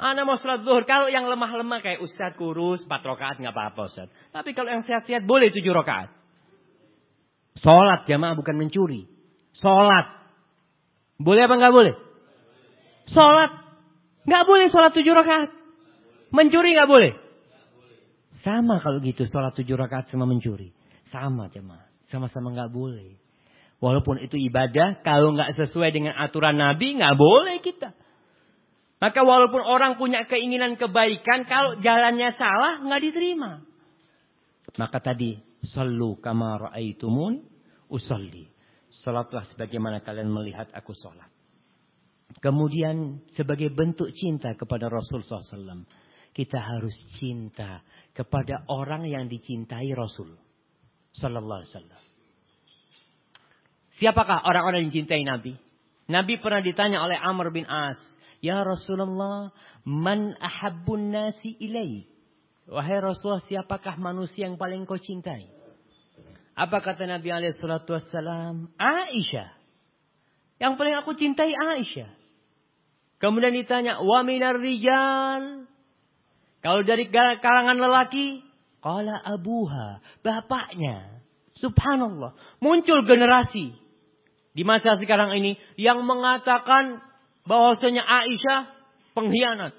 Anda mau sholat zuhur. Kalau yang lemah-lemah kayak Ustaz kurus, 4 rakaat nggak apa-apa Ustaz. Tapi kalau yang sehat-sehat boleh 7 rakaat. Sholat jamaah bukan mencuri. Sholat. Boleh apa nggak boleh? Sholat. Nggak boleh sholat 7 rakaat. Mencuri nggak boleh? Sama kalau gitu sholat 7 rakaat sama mencuri. Sama jemaah. Sama-sama nggak boleh. Walaupun itu ibadah, kalau nggak sesuai dengan aturan Nabi, nggak boleh kita. Maka walaupun orang punya keinginan kebaikan, kalau jalannya salah, nggak diterima. Maka tadi, Sallu kama ra'aitumun usalli. Salatlah sebagaimana kalian melihat aku salat. Kemudian sebagai bentuk cinta kepada Rasul SAW. Kita harus cinta kepada orang yang dicintai Rasul. Sallallahu Alaihi Wasallam. Siapakah orang-orang yang dicintai Nabi? Nabi pernah ditanya oleh Amr bin As. Ya Rasulullah, man ahabbun nasi ilai. Wahai Rasulullah, siapakah manusia yang paling kau cintai? Apa kata Nabi alaihi salatu? Aisyah. Yang paling aku cintai Aisyah. Kemudian ditanya, wa minar rijal. Kalau dari kalangan lelaki, kala abuha, bapaknya. Subhanallah. Muncul generasi di masa sekarang ini yang mengatakan bahwasanya Aisyah pengkhianat.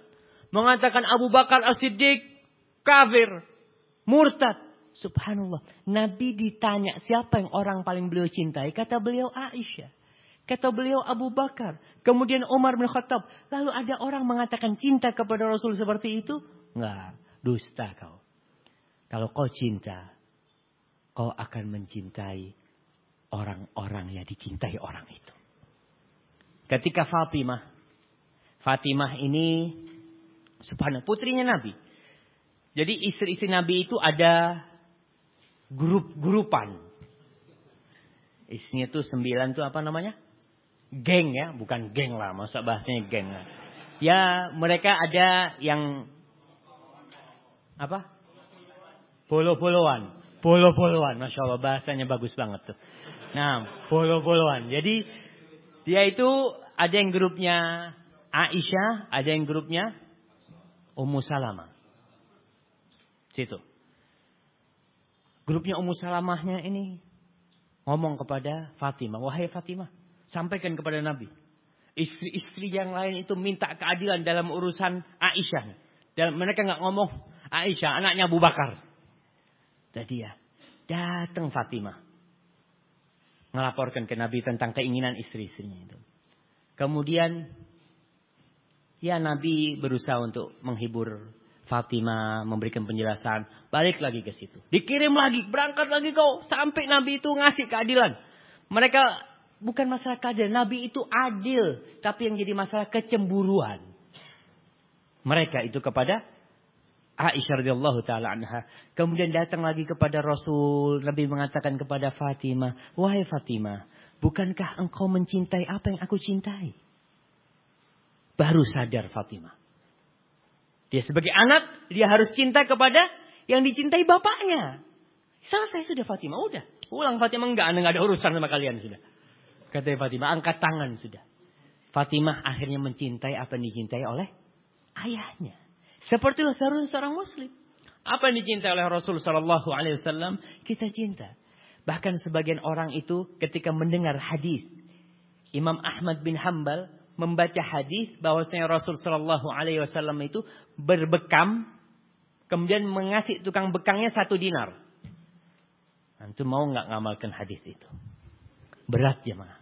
Mengatakan Abu Bakar As-Siddiq kafir, murtad. Subhanallah. Nabi ditanya siapa yang orang paling beliau cintai. Kata beliau Aisyah. Kata beliau Abu Bakar. Kemudian Umar bin Khattab. Lalu ada orang mengatakan cinta kepada Rasul seperti itu? Enggak. Dusta kau. Kalau kau cinta. Kau akan mencintai orang-orang yang dicintai orang itu. Ketika Fatimah. Fatimah ini subhanallah putrinya Nabi. Jadi istri-istri Nabi itu ada grup-grupan. Isinya tuh sembilan tuh apa namanya? Geng ya, bukan geng lah, masa bahasanya geng lah. Ya mereka ada yang apa? Polo-poloan. Polo-poloan, Masya Allah bahasanya bagus banget tuh. Nah, polo-poloan. Jadi dia itu ada yang grupnya Aisyah, ada yang grupnya Ummu Salamah. Situ. Grupnya Ummu Salamahnya ini ngomong kepada Fatimah, "Wahai Fatimah, sampaikan kepada Nabi. Istri-istri yang lain itu minta keadilan dalam urusan Aisyah. Dan mereka nggak ngomong Aisyah, anaknya Abu Bakar." Jadi ya, datang Fatimah. Melaporkan ke Nabi tentang keinginan istri-istrinya itu. Kemudian ya Nabi berusaha untuk menghibur Fatimah, memberikan penjelasan, balik lagi ke situ. Dikirim lagi, berangkat lagi kau sampai Nabi itu ngasih keadilan. Mereka bukan masalah keadilan, Nabi itu adil, tapi yang jadi masalah kecemburuan. Mereka itu kepada Aisyah radhiyallahu taala anha. Kemudian datang lagi kepada Rasul, Nabi mengatakan kepada Fatimah, "Wahai Fatimah, Bukankah engkau mencintai apa yang aku cintai? Baru sadar Fatimah. Dia sebagai anak, dia harus cinta kepada yang dicintai bapaknya. Selesai sudah Fatimah, udah. Pulang Fatimah enggak, enggak ada urusan sama kalian sudah. Kata Fatimah, angkat tangan sudah. Fatimah akhirnya mencintai apa yang dicintai oleh ayahnya. Seperti seharusnya seorang muslim. Apa yang dicintai oleh Rasul Wasallam kita cinta. Bahkan sebagian orang itu ketika mendengar hadis Imam Ahmad bin Hambal membaca hadis bahwasanya Rasul Sallallahu Alaihi Wasallam itu berbekam kemudian mengasih tukang bekangnya satu dinar. Antum mau nggak ngamalkan hadis itu? Berat ya mah.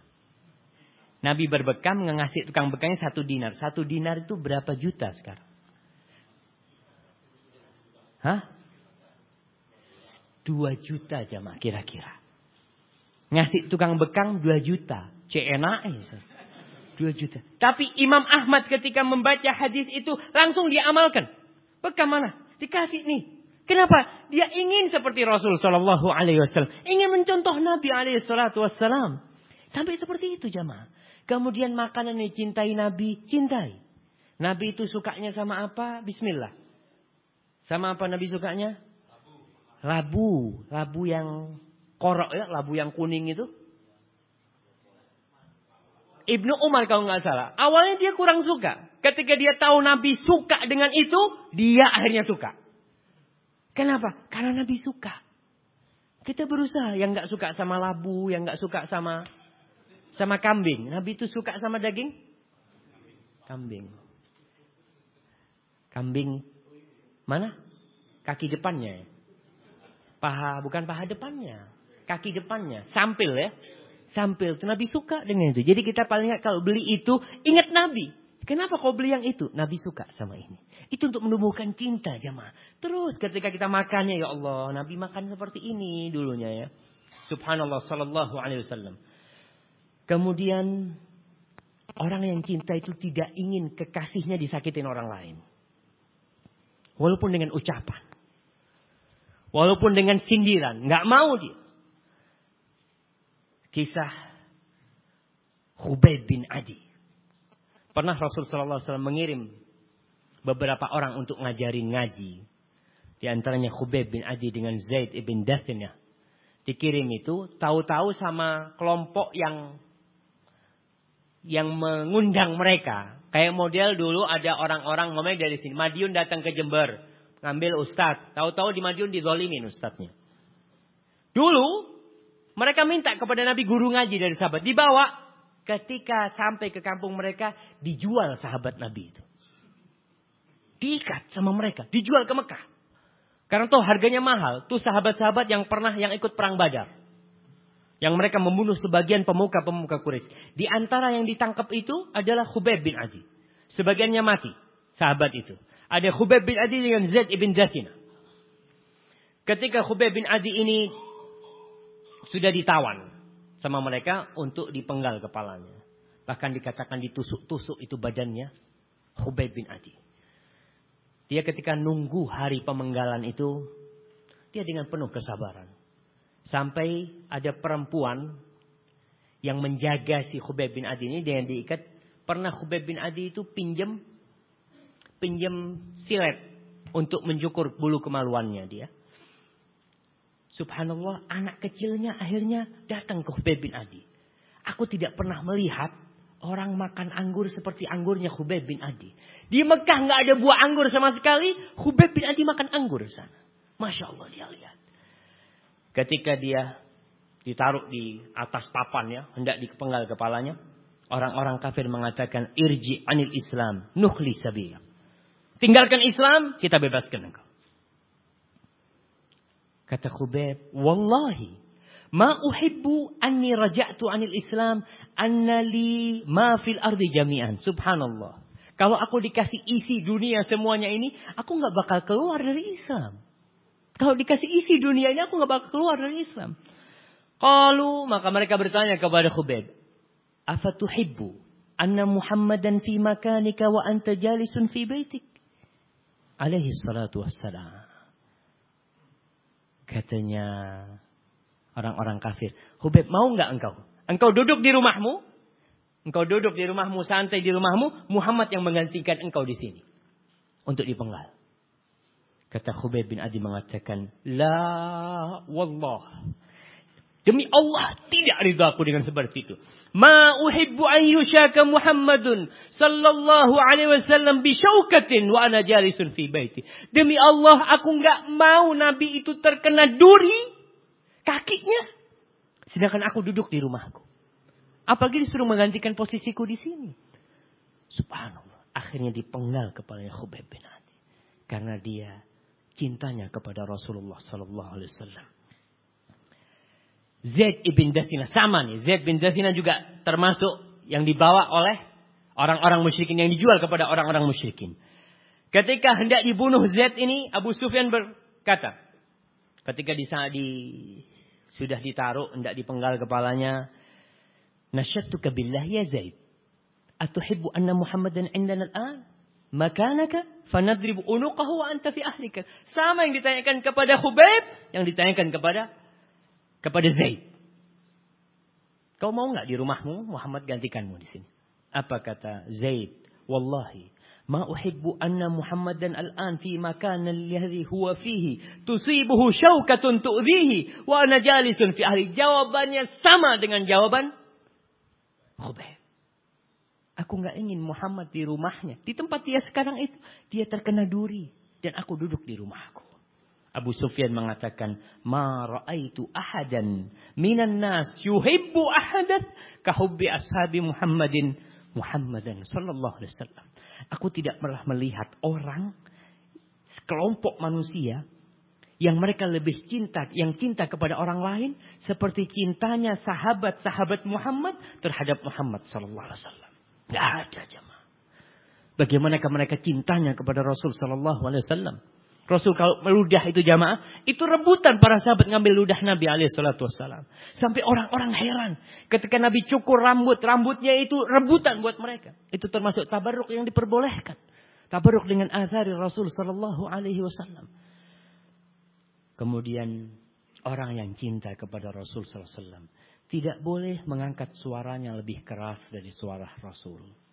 Nabi berbekam ngasih tukang bekangnya satu dinar. Satu dinar itu berapa juta sekarang? Hah? Dua juta jamaah kira-kira. Ngasih tukang bekang dua juta. CNA Dua juta. Tapi Imam Ahmad ketika membaca hadis itu langsung diamalkan. Bekam mana? Dikasih nih. Kenapa? Dia ingin seperti Rasul Shallallahu Alaihi Wasallam. Ingin mencontoh Nabi Alaihi Wasallam. Sampai seperti itu jamaah. Kemudian makanan yang cintai Nabi, cintai. Nabi itu sukanya sama apa? Bismillah. Sama apa Nabi sukanya? Labu. Labu yang korok ya, labu yang kuning itu. Ibnu Umar kalau nggak salah. Awalnya dia kurang suka. Ketika dia tahu Nabi suka dengan itu, dia akhirnya suka. Kenapa? Karena Nabi suka. Kita berusaha yang nggak suka sama labu, yang nggak suka sama sama kambing. Nabi itu suka sama daging kambing. Kambing Mana? Kaki depannya. Paha, bukan paha depannya. Kaki depannya. Sampil ya. Sampil. Itu Nabi suka dengan itu. Jadi kita paling nggak kalau beli itu, ingat Nabi. Kenapa kau beli yang itu? Nabi suka sama ini. Itu untuk menumbuhkan cinta jamaah. Terus ketika kita makannya, ya Allah, Nabi makan seperti ini dulunya ya. Subhanallah sallallahu alaihi wasallam. Kemudian orang yang cinta itu tidak ingin kekasihnya disakitin orang lain. Walaupun dengan ucapan. Walaupun dengan sindiran. Nggak mau dia. Kisah Khubayb bin Adi. Pernah Rasul Wasallam mengirim beberapa orang untuk ngajarin ngaji. Di antaranya Khubayb bin Adi dengan Zaid ibn Dathinah. Dikirim itu tahu-tahu sama kelompok yang yang mengundang mereka. Kayak model dulu ada orang-orang ngomong dari sini. Madiun datang ke Jember. Ngambil ustadz. Tahu-tahu di Madiun dizolimin ustadznya. Dulu mereka minta kepada Nabi guru ngaji dari sahabat. Dibawa. Ketika sampai ke kampung mereka. Dijual sahabat Nabi itu. Diikat sama mereka. Dijual ke Mekah. Karena tuh harganya mahal. Tuh sahabat-sahabat yang pernah yang ikut perang badar. Yang mereka membunuh sebagian pemuka-pemuka Quraisy. Di antara yang ditangkap itu adalah Khubayb bin Adi. Sebagiannya mati. Sahabat itu. Ada Khubayb bin Adi dengan Zaid ibn Jathina. Ketika Khubayb bin Adi ini sudah ditawan sama mereka untuk dipenggal kepalanya. Bahkan dikatakan ditusuk-tusuk itu badannya Khubayb bin Adi. Dia ketika nunggu hari pemenggalan itu, dia dengan penuh kesabaran. Sampai ada perempuan yang menjaga si Khubayb bin Adi ini dengan diikat. Pernah Khubayb bin Adi itu pinjam pinjam silet untuk mencukur bulu kemaluannya dia. Subhanallah, anak kecilnya akhirnya datang ke Khubayb bin Adi. Aku tidak pernah melihat orang makan anggur seperti anggurnya Khubayb bin Adi. Di Mekah nggak ada buah anggur sama sekali. Khubayb bin Adi makan anggur sana. Masya Allah dia lihat. Ketika dia ditaruh di atas papan ya, hendak dipenggal kepalanya, orang-orang kafir mengatakan irji anil Islam, nukhli sabila. Tinggalkan Islam, kita bebaskan engkau. Kata Khubayb, wallahi ma uhibbu anni raja'tu anil Islam anna li ma fil ardi jami'an. Subhanallah. Kalau aku dikasih isi dunia semuanya ini, aku nggak bakal keluar dari Islam. Kalau dikasih isi dunianya aku nggak bakal keluar dari Islam. Kalau maka mereka bertanya kepada Khubayb, "Afatuhibbu anna Muhammadan fi makanika wa anta jalisun fi baitik?" Alaihi salatu wassalam. Katanya orang-orang kafir, "Khubayb, mau nggak engkau? Engkau duduk di rumahmu, engkau duduk di rumahmu santai di rumahmu, Muhammad yang menggantikan engkau di sini untuk dipenggal." Kata Khubayb bin Adi mengatakan, La wallah. Demi Allah, tidak ridha aku dengan seperti itu. Ma uhibbu an yushaka Muhammadun sallallahu alaihi wasallam bi syaukatin wa ana jalisun fi baiti. Demi Allah, aku enggak mau Nabi itu terkena duri kakinya. Sedangkan aku duduk di rumahku. Apalagi disuruh menggantikan posisiku di sini. Subhanallah. Akhirnya dipenggal kepalanya Khubayb bin Adi. Karena dia cintanya kepada Rasulullah Sallallahu Alaihi Wasallam. Zaid ibn Dathina sama nih. Zaid bin Dathina juga termasuk yang dibawa oleh orang-orang musyrikin yang dijual kepada orang-orang musyrikin. Ketika hendak dibunuh Zaid ini, Abu Sufyan berkata, ketika di di sudah ditaruh hendak dipenggal kepalanya, nasyattuka billah ya Zaid. Atuhibbu anna Muhammadan indana al-an? Makanaka fanadribu unuqahu wa anta fi ahlika. Sama yang ditanyakan kepada Khubaib, yang ditanyakan kepada kepada Zaid. Kau mau nggak di rumahmu Muhammad gantikanmu di sini? Apa kata Zaid? Wallahi, ma uhibbu anna Muhammadan al-an fi makan alladhi huwa fihi tusibuhu syaukatun tu'dhihi wa ana jalisun fi ahli. Jawabannya sama dengan jawaban Khubaib. Aku nggak ingin Muhammad di rumahnya. Di tempat dia sekarang itu. Dia terkena duri. Dan aku duduk di rumahku. Abu Sufyan mengatakan, "Ma ra'aitu ahadan minan nas yuhibbu ahadan kahubbi ashabi Muhammadin Muhammadan sallallahu alaihi wasallam." Aku tidak pernah melihat orang sekelompok manusia yang mereka lebih cinta, yang cinta kepada orang lain seperti cintanya sahabat-sahabat Muhammad terhadap Muhammad sallallahu alaihi wasallam. Tidak ada jemaah. Bagaimanakah mereka cintanya kepada Rasul sallallahu alaihi wasallam? Rasul kalau meludah itu jamaah, itu rebutan para sahabat ngambil ludah Nabi alaihi salatu wassalam. Sampai orang-orang heran. Ketika Nabi cukur rambut, rambutnya itu rebutan buat mereka. Itu termasuk tabarruk yang diperbolehkan. Tabarruk dengan azari Rasul sallallahu alaihi wasallam. Kemudian orang yang cinta kepada Rasul sallallahu alaihi wasallam tidak boleh mengangkat suaranya lebih keras dari suara Rasul.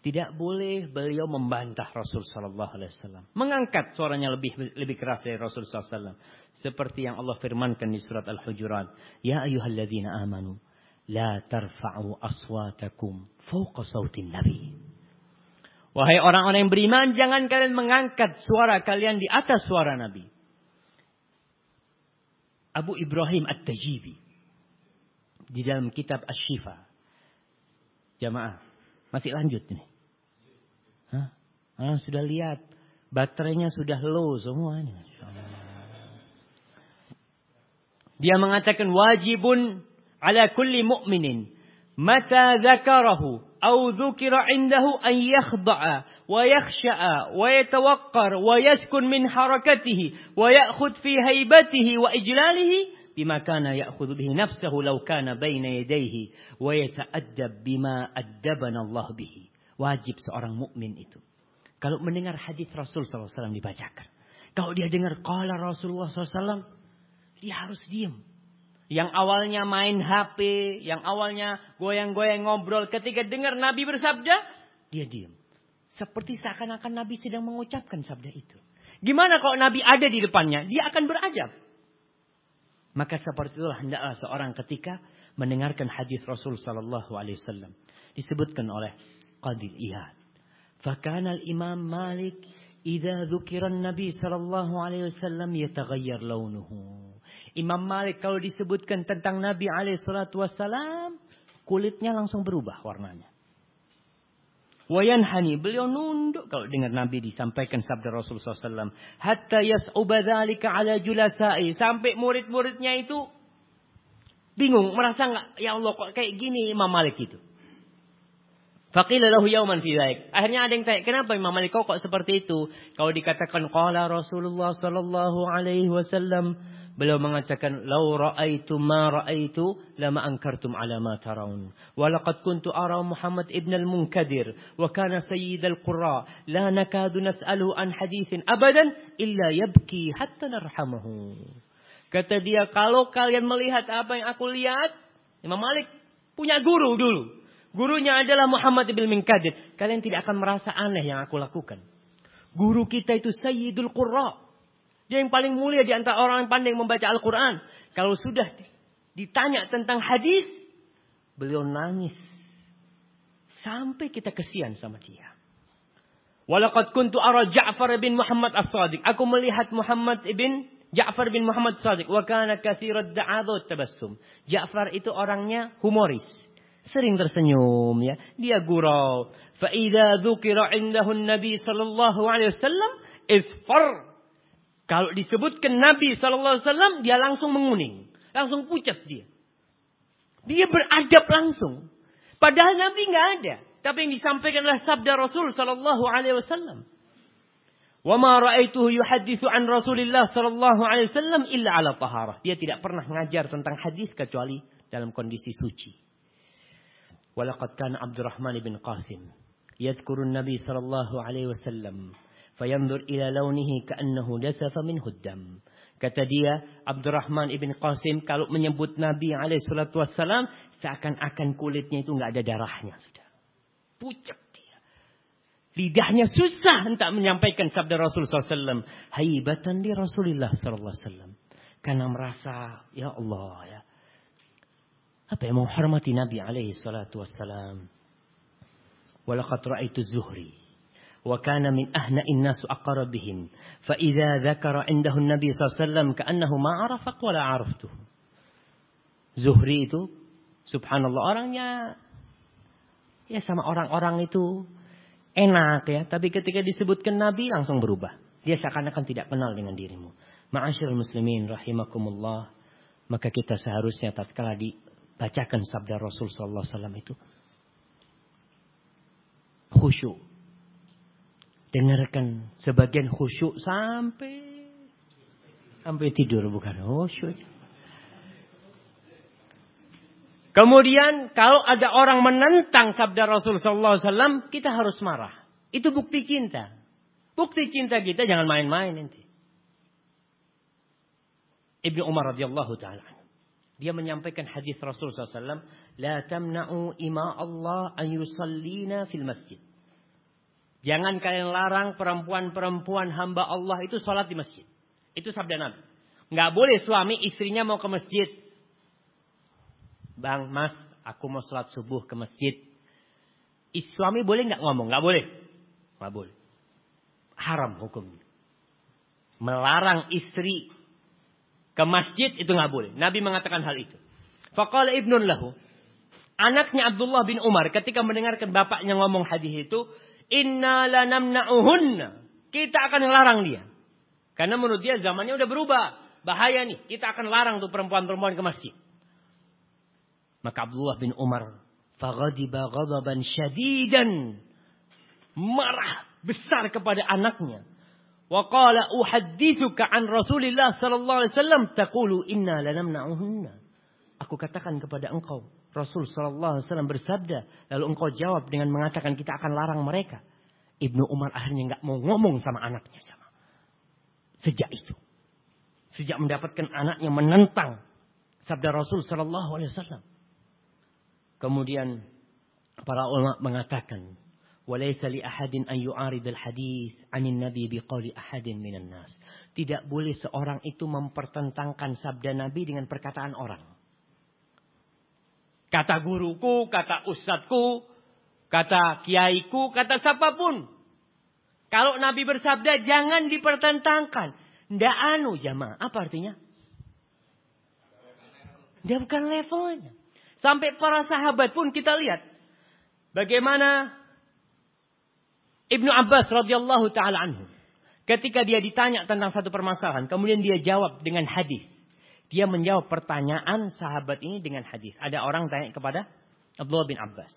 Tidak boleh beliau membantah Rasul Sallallahu Alaihi Wasallam, mengangkat suaranya lebih lebih keras dari Rasul Sallallahu Alaihi Wasallam, seperti yang Allah firmankan di surat Al-Hujurat, Ya ayuhalladzina amanu, la tarfa'u aswatakum fawqa sautin Nabi. Wahai orang-orang yang beriman, jangan kalian mengangkat suara kalian di atas suara Nabi. Abu Ibrahim At-Tajibi di dalam kitab Asy-Syifa. Jamaah, masih lanjut nih. Ah, sudah lihat baterainya sudah low semua ini. Dia mengatakan wajibun ala kulli mu'minin mata dzakarahu aw dzukira indahu an yakhda'a wa yakhsha'a wa yatawaqqar wa yaskun min harakatihi wa ya'khudh fi haibatihi wa ijlalihi bima kana ya'khudhu bihi nafsahu law kana bayna yadayhi wa yata'addab bima addabana Allah bihi Wajib seorang mukmin itu. Kalau mendengar hadis Rasul SAW dibacakan. Kalau dia dengar kala Rasulullah SAW, dia harus diam. Yang awalnya main HP, yang awalnya goyang-goyang ngobrol. Ketika dengar Nabi bersabda, dia diam. Seperti seakan-akan Nabi sedang mengucapkan sabda itu. Gimana kalau Nabi ada di depannya? Dia akan beradab. Maka seperti itulah hendaklah seorang ketika mendengarkan hadis Rasul Sallallahu Alaihi Wasallam disebutkan oleh Qadil Iyad. Fakana al-Imam Malik idza dzukira Nabi sallallahu alaihi wasallam yataghayyar launuhu. Imam Malik kalau disebutkan tentang Nabi alaihi salatu wasallam kulitnya langsung berubah warnanya. Wayanhani, beliau nunduk kalau dengar Nabi disampaikan sabda Rasulullah SAW. Hatta yas'uba dhalika ala julasai. Sampai murid-muridnya itu bingung. Merasa nggak ya Allah kok kayak gini Imam Malik itu. Faqila lahu yauman fi Akhirnya ada yang tanya, kenapa Imam Malik kok, seperti itu? Kalau dikatakan qala Rasulullah sallallahu alaihi wasallam, beliau mengatakan, "Lau ra'aitu ma ra'aitu lama ankartum ala ma tarawun." Wa laqad kuntu ara Muhammad ibn al-Munkadir wa kana sayyid al-qurra, la nakadu nas'aluhu an hadithin abadan illa yabki hatta narhamahu. Kata dia, kalau kalian melihat apa yang aku lihat, Imam Malik punya guru dulu. Gurunya adalah Muhammad ibn Minkadir. Kalian tidak akan merasa aneh yang aku lakukan. Guru kita itu Sayyidul Qurra. Dia yang paling mulia di antara orang yang pandai membaca Al-Quran. Kalau sudah ditanya tentang hadis, beliau nangis. Sampai kita kesian sama dia. Walaqad kuntu ara Ja'far bin Muhammad As-Sadiq. Aku melihat Muhammad ibn Ja'far bin Muhammad Sadiq. Wa kana kathirat da'adhu tabassum. Ja'far itu orangnya humoris. Sering tersenyum ya. Dia gurau. Fa'idha dhukira indahu Nabi sallallahu alaihi wasallam isfar. Kalau disebutkan Nabi sallallahu alaihi wasallam dia langsung menguning. Langsung pucat dia. Dia beradab langsung. Padahal Nabi nggak ada. Tapi yang disampaikan adalah sabda Rasul sallallahu alaihi wasallam. Wa ma ra'aituhu yuhadditsu an Rasulillah sallallahu alaihi wasallam illa ala taharah. Dia tidak pernah mengajar tentang hadis kecuali dalam kondisi suci. Walaqad kana Abdurrahman bin Qasim yadhkuru Nabi sallallahu alaihi wasallam fayanzur ila launihi ka'annahu dasafa minhu dam. Kata dia Abdurrahman ibn Qasim kalau menyebut Nabi alaihi salatu wasallam seakan-akan kulitnya itu enggak ada darahnya sudah. Pucat Lidahnya susah hendak menyampaikan sabda Rasul SAW. Haibatan di Rasulullah SAW. Karena merasa, ya Allah ya. Apa yang menghormati Nabi alaihi salatu wassalam. Walaqad ra'aitu zuhri. Wa kana min ahna innasu aqrabihim. Fa idza dzakara indahu Nabi SAW ka'annahu ma arafak wa la araftuh. Zuhri itu subhanallah orangnya ya sama orang-orang itu enak ya. Tapi ketika disebutkan Nabi langsung berubah. Dia seakan-akan tidak kenal dengan dirimu. Ma'asyil muslimin rahimakumullah. Maka kita seharusnya tatkala dibacakan sabda Rasul sallallahu alaihi wasallam itu khusyuk. Dengarkan sebagian khusyuk sampai sampai tidur bukan khusyuk. Kemudian kalau ada orang menentang sabda Rasul sallallahu alaihi wasallam, kita harus marah. Itu bukti cinta. Bukti cinta kita jangan main-main nanti. Ibnu Umar radhiyallahu taala dia menyampaikan hadis Rasul SAW, La tamna'u ima Allah an yusallina fil masjid. Jangan kalian larang perempuan-perempuan hamba Allah itu sholat di masjid. Itu sabda Nabi. Nggak boleh suami istrinya mau ke masjid. Bang, mas, aku mau sholat subuh ke masjid. Suami boleh nggak ngomong? Nggak boleh. Nggak boleh. Haram hukumnya. Melarang istri ke masjid itu nggak boleh. Nabi mengatakan hal itu. Faqala ibnun lahu. Anaknya Abdullah bin Umar ketika mendengarkan bapaknya ngomong hadis itu, "Inna lanamna'uhunna." Kita akan larang dia. Karena menurut dia zamannya udah berubah. Bahaya nih, kita akan larang tuh perempuan-perempuan ke masjid. Maka Abdullah bin Umar faghadiba ghadaban syadidan. Marah besar kepada anaknya. Wa qala uhaddithuka an Rasulillah sallallahu alaihi wasallam taqulu inna lanamna'uhunna. Aku katakan kepada engkau, Rasul sallallahu alaihi wasallam bersabda, lalu engkau jawab dengan mengatakan kita akan larang mereka. Ibnu Umar akhirnya nggak mau ngomong sama anaknya sama. Sejak itu. Sejak mendapatkan anaknya menentang sabda Rasul sallallahu alaihi wasallam. Kemudian para ulama mengatakan, "Walaysa li ahadin an yu'arid al-hadis 'anil nabi biqauli ahadin minan nas." Tidak boleh seorang itu mempertentangkan sabda Nabi dengan perkataan orang. Kata guruku, kata ustadku, kata kiaiku, kata siapa pun. Kalau Nabi bersabda jangan dipertentangkan. Ndak anu jamaah. Apa artinya? Dia bukan levelnya. Sampai para sahabat pun kita lihat. Bagaimana Ibnu Abbas radhiyallahu taala anhu. Ketika dia ditanya tentang satu permasalahan. Kemudian dia jawab dengan hadis. Dia menjawab pertanyaan sahabat ini dengan hadis. Ada orang tanya kepada Abdullah bin Abbas.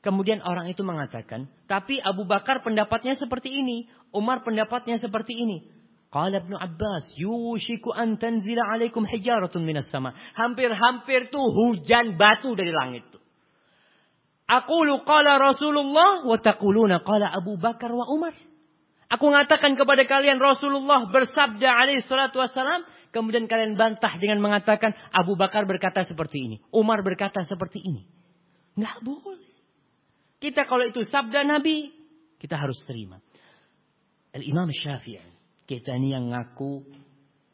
Kemudian orang itu mengatakan, tapi Abu Bakar pendapatnya seperti ini, Umar pendapatnya seperti ini. Qala Ibnu Abbas, yushiku an tanzila alaikum hijaratun minas sama. Hampir-hampir tuh hujan batu dari langit. Aqulu qala Rasulullah wa taquluna qala Abu Bakar wa Umar. Aku mengatakan kepada kalian Rasulullah bersabda alaihi salatu wassalam. Kemudian kalian bantah dengan mengatakan Abu Bakar berkata seperti ini. Umar berkata seperti ini. Nggak boleh. Kita kalau itu sabda Nabi, kita harus terima. Al-Imam Syafi'i. Kita ini yang ngaku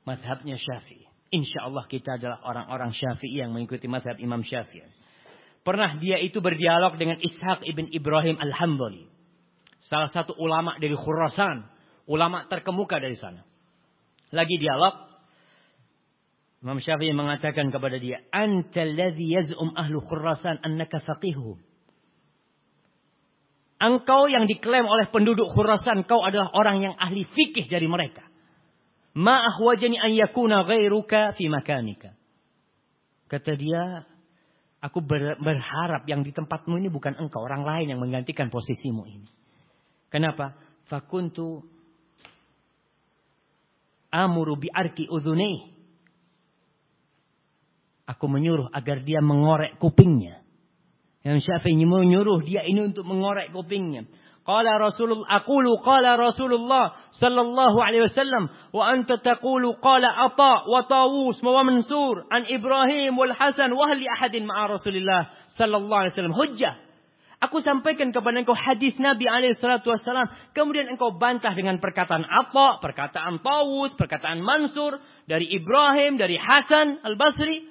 madhabnya Syafi'i. Insya Allah kita adalah orang-orang Syafi'i yang mengikuti madhab Imam Syafi'i. Pernah dia itu berdialog dengan Ishaq ibn Ibrahim Al-Hambali. Salah satu ulama dari Khurasan. Ulama terkemuka dari sana. Lagi dialog. Imam Syafi'i mengatakan kepada dia. Anta alladhi yaz'um ahlu Khurasan annaka faqihuhum. Engkau yang diklaim oleh penduduk Khurasan, kau adalah orang yang ahli fikih dari mereka. Ma ahwajani an yakuna ghairuka fi makanika. Kata dia, aku berharap yang di tempatmu ini bukan engkau, orang lain yang menggantikan posisimu ini. Kenapa? Fakuntu amuru bi arki. Aku menyuruh agar dia mengorek kupingnya. Yang Syafi'i menyuruh dia ini untuk mengorek kupingnya. Qala Rasulullah aqulu qala Rasulullah sallallahu alaihi wasallam wa anta taqulu qala Atha wa Tawus wa an Ibrahim wal Hasan wa hal ahadin Rasulillah sallallahu alaihi wasallam. Aku sampaikan kepada engkau hadis Nabi alaihi salatu wasallam, kemudian engkau bantah dengan perkataan Atha, perkataan Tawus, perkataan Mansur dari Ibrahim, dari Hasan Al-Basri.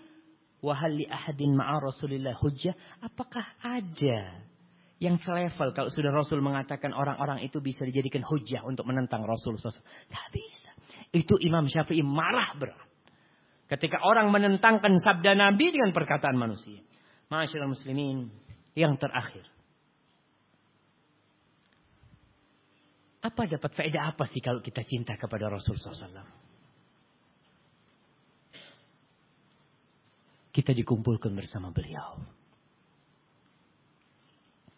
Wahal li ahadin ma'a Rasulillah hujjah. Apakah ada yang selevel kalau sudah Rasul mengatakan orang-orang itu bisa dijadikan hujjah untuk menentang Rasul SAW. Tidak bisa. Itu Imam Syafi'i marah berat. Ketika orang menentangkan sabda Nabi dengan perkataan manusia. Masyarakat muslimin. Yang terakhir. Apa dapat faedah apa sih kalau kita cinta kepada Rasul SAW? kita dikumpulkan bersama beliau.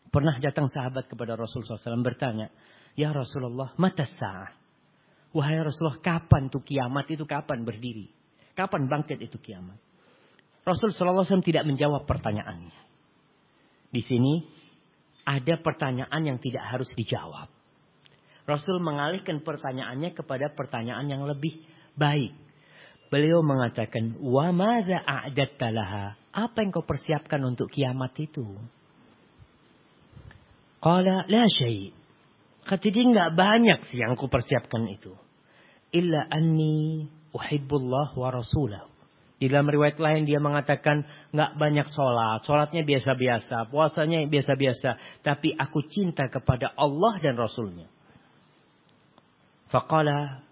Pernah datang sahabat kepada Rasulullah SAW bertanya, Ya Rasulullah, mata sah. Wahai Rasulullah, kapan tuh kiamat itu kapan berdiri? Kapan bangkit itu kiamat? Rasul SAW tidak menjawab pertanyaannya. Di sini ada pertanyaan yang tidak harus dijawab. Rasul mengalihkan pertanyaannya kepada pertanyaan yang lebih baik. Beliau mengatakan, "Wa madza a'datta laha?" Apa yang kau persiapkan untuk kiamat itu? Qala la syai. Kata dia enggak banyak sih yang aku persiapkan itu. Illa anni uhibbullah wa rasulahu. Di dalam riwayat lain dia mengatakan enggak banyak sholat. Sholatnya biasa-biasa. Puasanya biasa-biasa. Tapi aku cinta kepada Allah dan Rasulnya. Faqala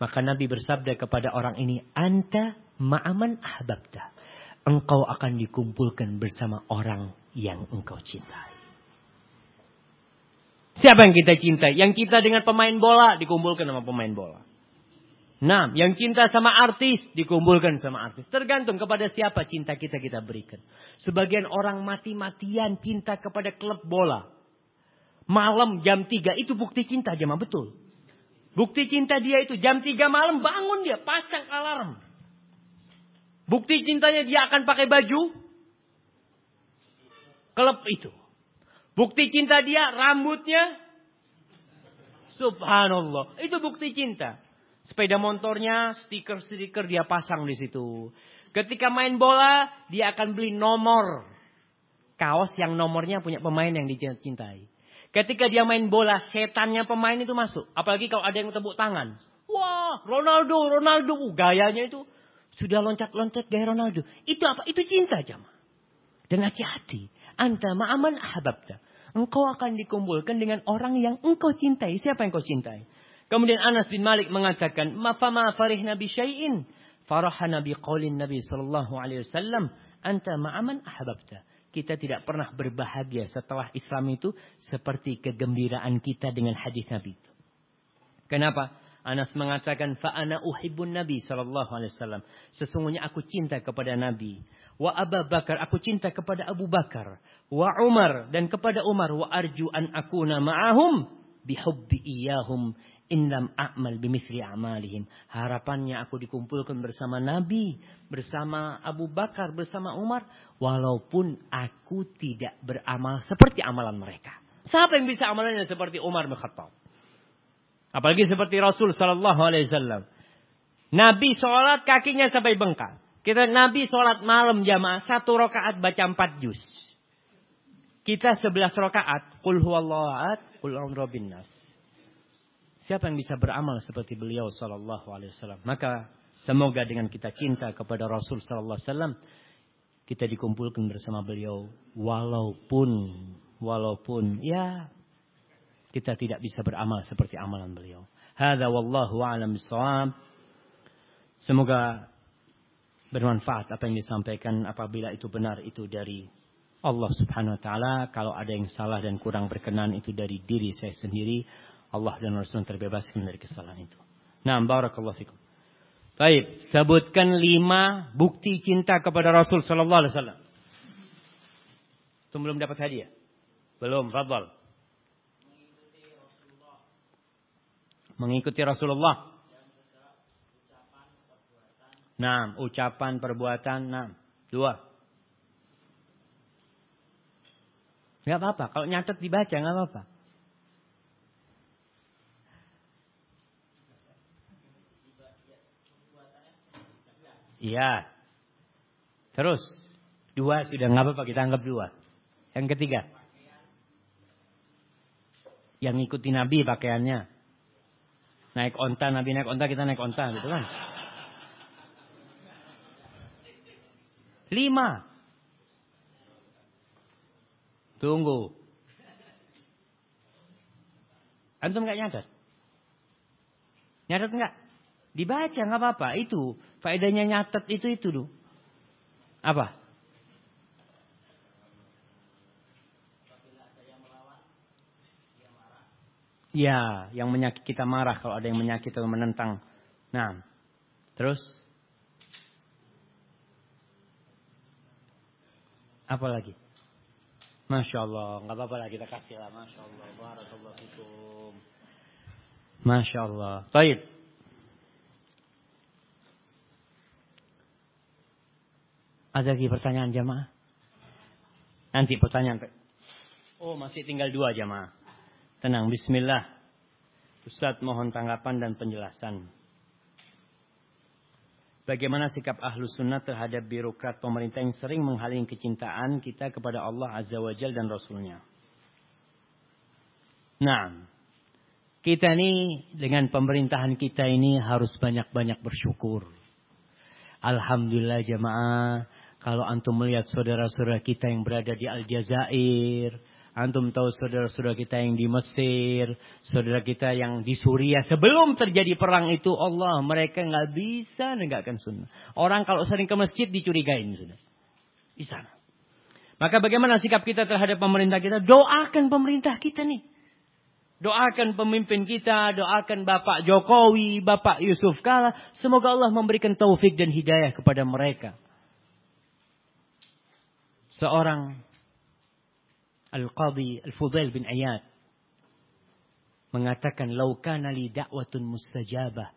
maka Nabi bersabda kepada orang ini, Anta ma'aman ahbabta. Engkau akan dikumpulkan bersama orang yang engkau cintai. Siapa yang kita cintai? Yang kita dengan pemain bola dikumpulkan sama pemain bola. Nah, yang cinta sama artis dikumpulkan sama artis. Tergantung kepada siapa cinta kita kita berikan. Sebagian orang mati-matian cinta kepada klub bola. Malam jam 3 itu bukti cinta jemaah betul. Bukti cinta dia itu jam 3 malam bangun dia pasang alarm. Bukti cintanya dia akan pakai baju klub itu. Bukti cinta dia rambutnya subhanallah. Itu bukti cinta. Sepeda motornya stiker-stiker dia pasang di situ. Ketika main bola dia akan beli nomor kaos yang nomornya punya pemain yang dicintai. Ketika dia main bola, setannya pemain itu masuk. Apalagi kalau ada yang tepuk tangan. Wah, Ronaldo, Ronaldo. Uh, gayanya itu sudah loncat-loncat gaya Ronaldo. Itu apa? Itu cinta jamaah. Dan hati-hati. Anta ma'aman ahbabta. Engkau akan dikumpulkan dengan orang yang engkau cintai. Siapa yang engkau cintai? Kemudian Anas bin Malik mengatakan, "Mafama farih Nabi syai'in." Faraha Nabi qaulin Nabi sallallahu alaihi wasallam, "Anta ma'aman ahbabta." Kita tidak pernah berbahagia setelah Islam itu seperti kegembiraan kita dengan hadis Nabi itu. Kenapa? Anas mengatakan fa'ana uhibbun Nabi sallallahu alaihi wasallam. Sesungguhnya aku cinta kepada Nabi. Wa Abu Bakar, aku cinta kepada Abu Bakar. Wa Umar dan kepada Umar wa arju an akuna ma'ahum bihubbi iyahum Indam a'mal bimisri amalihim. Harapannya aku dikumpulkan bersama Nabi, bersama Abu Bakar, bersama Umar. Walaupun aku tidak beramal seperti amalan mereka. Siapa yang bisa amalannya seperti Umar bin Khattab? Apalagi seperti Rasul Sallallahu Alaihi Wasallam. Nabi sholat kakinya sampai bengkak. Kita Nabi sholat malam jamaah satu rakaat baca empat juz. Kita sebelas rakaat. Qul huwallahu ahad, qul nas. Siapa yang bisa beramal seperti beliau sallallahu alaihi wasallam? Maka semoga dengan kita cinta kepada Rasul sallallahu alaihi wasallam kita dikumpulkan bersama beliau walaupun walaupun ya kita tidak bisa beramal seperti amalan beliau. Hadza wallahu a'lam. Semoga bermanfaat apa yang disampaikan apabila itu benar itu dari Allah Subhanahu wa taala, kalau ada yang salah dan kurang berkenan itu dari diri saya sendiri. Allah dan Rasul terbebaskan dari kesalahan itu. Nah, barakallahu fikum. Baik, sebutkan lima bukti cinta kepada Rasul Sallallahu Alaihi Wasallam. Itu belum dapat hadiah? Belum, fadal. Mengikuti Rasulullah. Nah, ucapan, perbuatan, nah, dua. Gak apa-apa, kalau nyatet dibaca gak apa-apa. Iya. Terus. Dua sudah nggak apa-apa kita anggap dua. Yang ketiga. Yang ngikuti Nabi pakaiannya. Naik onta, Nabi naik onta, kita naik onta gitu kan. Lima. Tunggu. Antum nggak nyatet? Nyatet nggak? Dibaca nggak apa-apa. Itu faedahnya nyatet itu itu dulu. Apa? Ya, yang menyakit kita marah kalau ada yang menyakit atau menentang. Nah, terus apa lagi? Masya Allah, nggak apa-apa lah kita kasih lah. Masya Allah, barakallahu fikum. Masya Allah. Baik. Ada lagi pertanyaan jamaah? Nanti pertanyaan. Oh masih tinggal dua jamaah. Tenang, bismillah. Ustaz mohon tanggapan dan penjelasan. Bagaimana sikap ahlu sunnah terhadap birokrat pemerintah yang sering menghalangi kecintaan kita kepada Allah Azza wa Jal dan Rasulnya. Nah, kita ini dengan pemerintahan kita ini harus banyak-banyak bersyukur. Alhamdulillah jamaah kalau antum melihat saudara-saudara kita yang berada di Aljazair, antum tahu saudara-saudara kita yang di Mesir, saudara kita yang di Suriah sebelum terjadi perang itu Allah mereka nggak bisa menegakkan sunnah. Orang kalau sering ke masjid dicurigain sudah di sana. Maka bagaimana sikap kita terhadap pemerintah kita? Doakan pemerintah kita nih. Doakan pemimpin kita, doakan Bapak Jokowi, Bapak Yusuf Kala. Semoga Allah memberikan taufik dan hidayah kepada mereka seorang Al-Qadhi Al-Fudail bin Ayat mengatakan laukana li da'watun mustajabah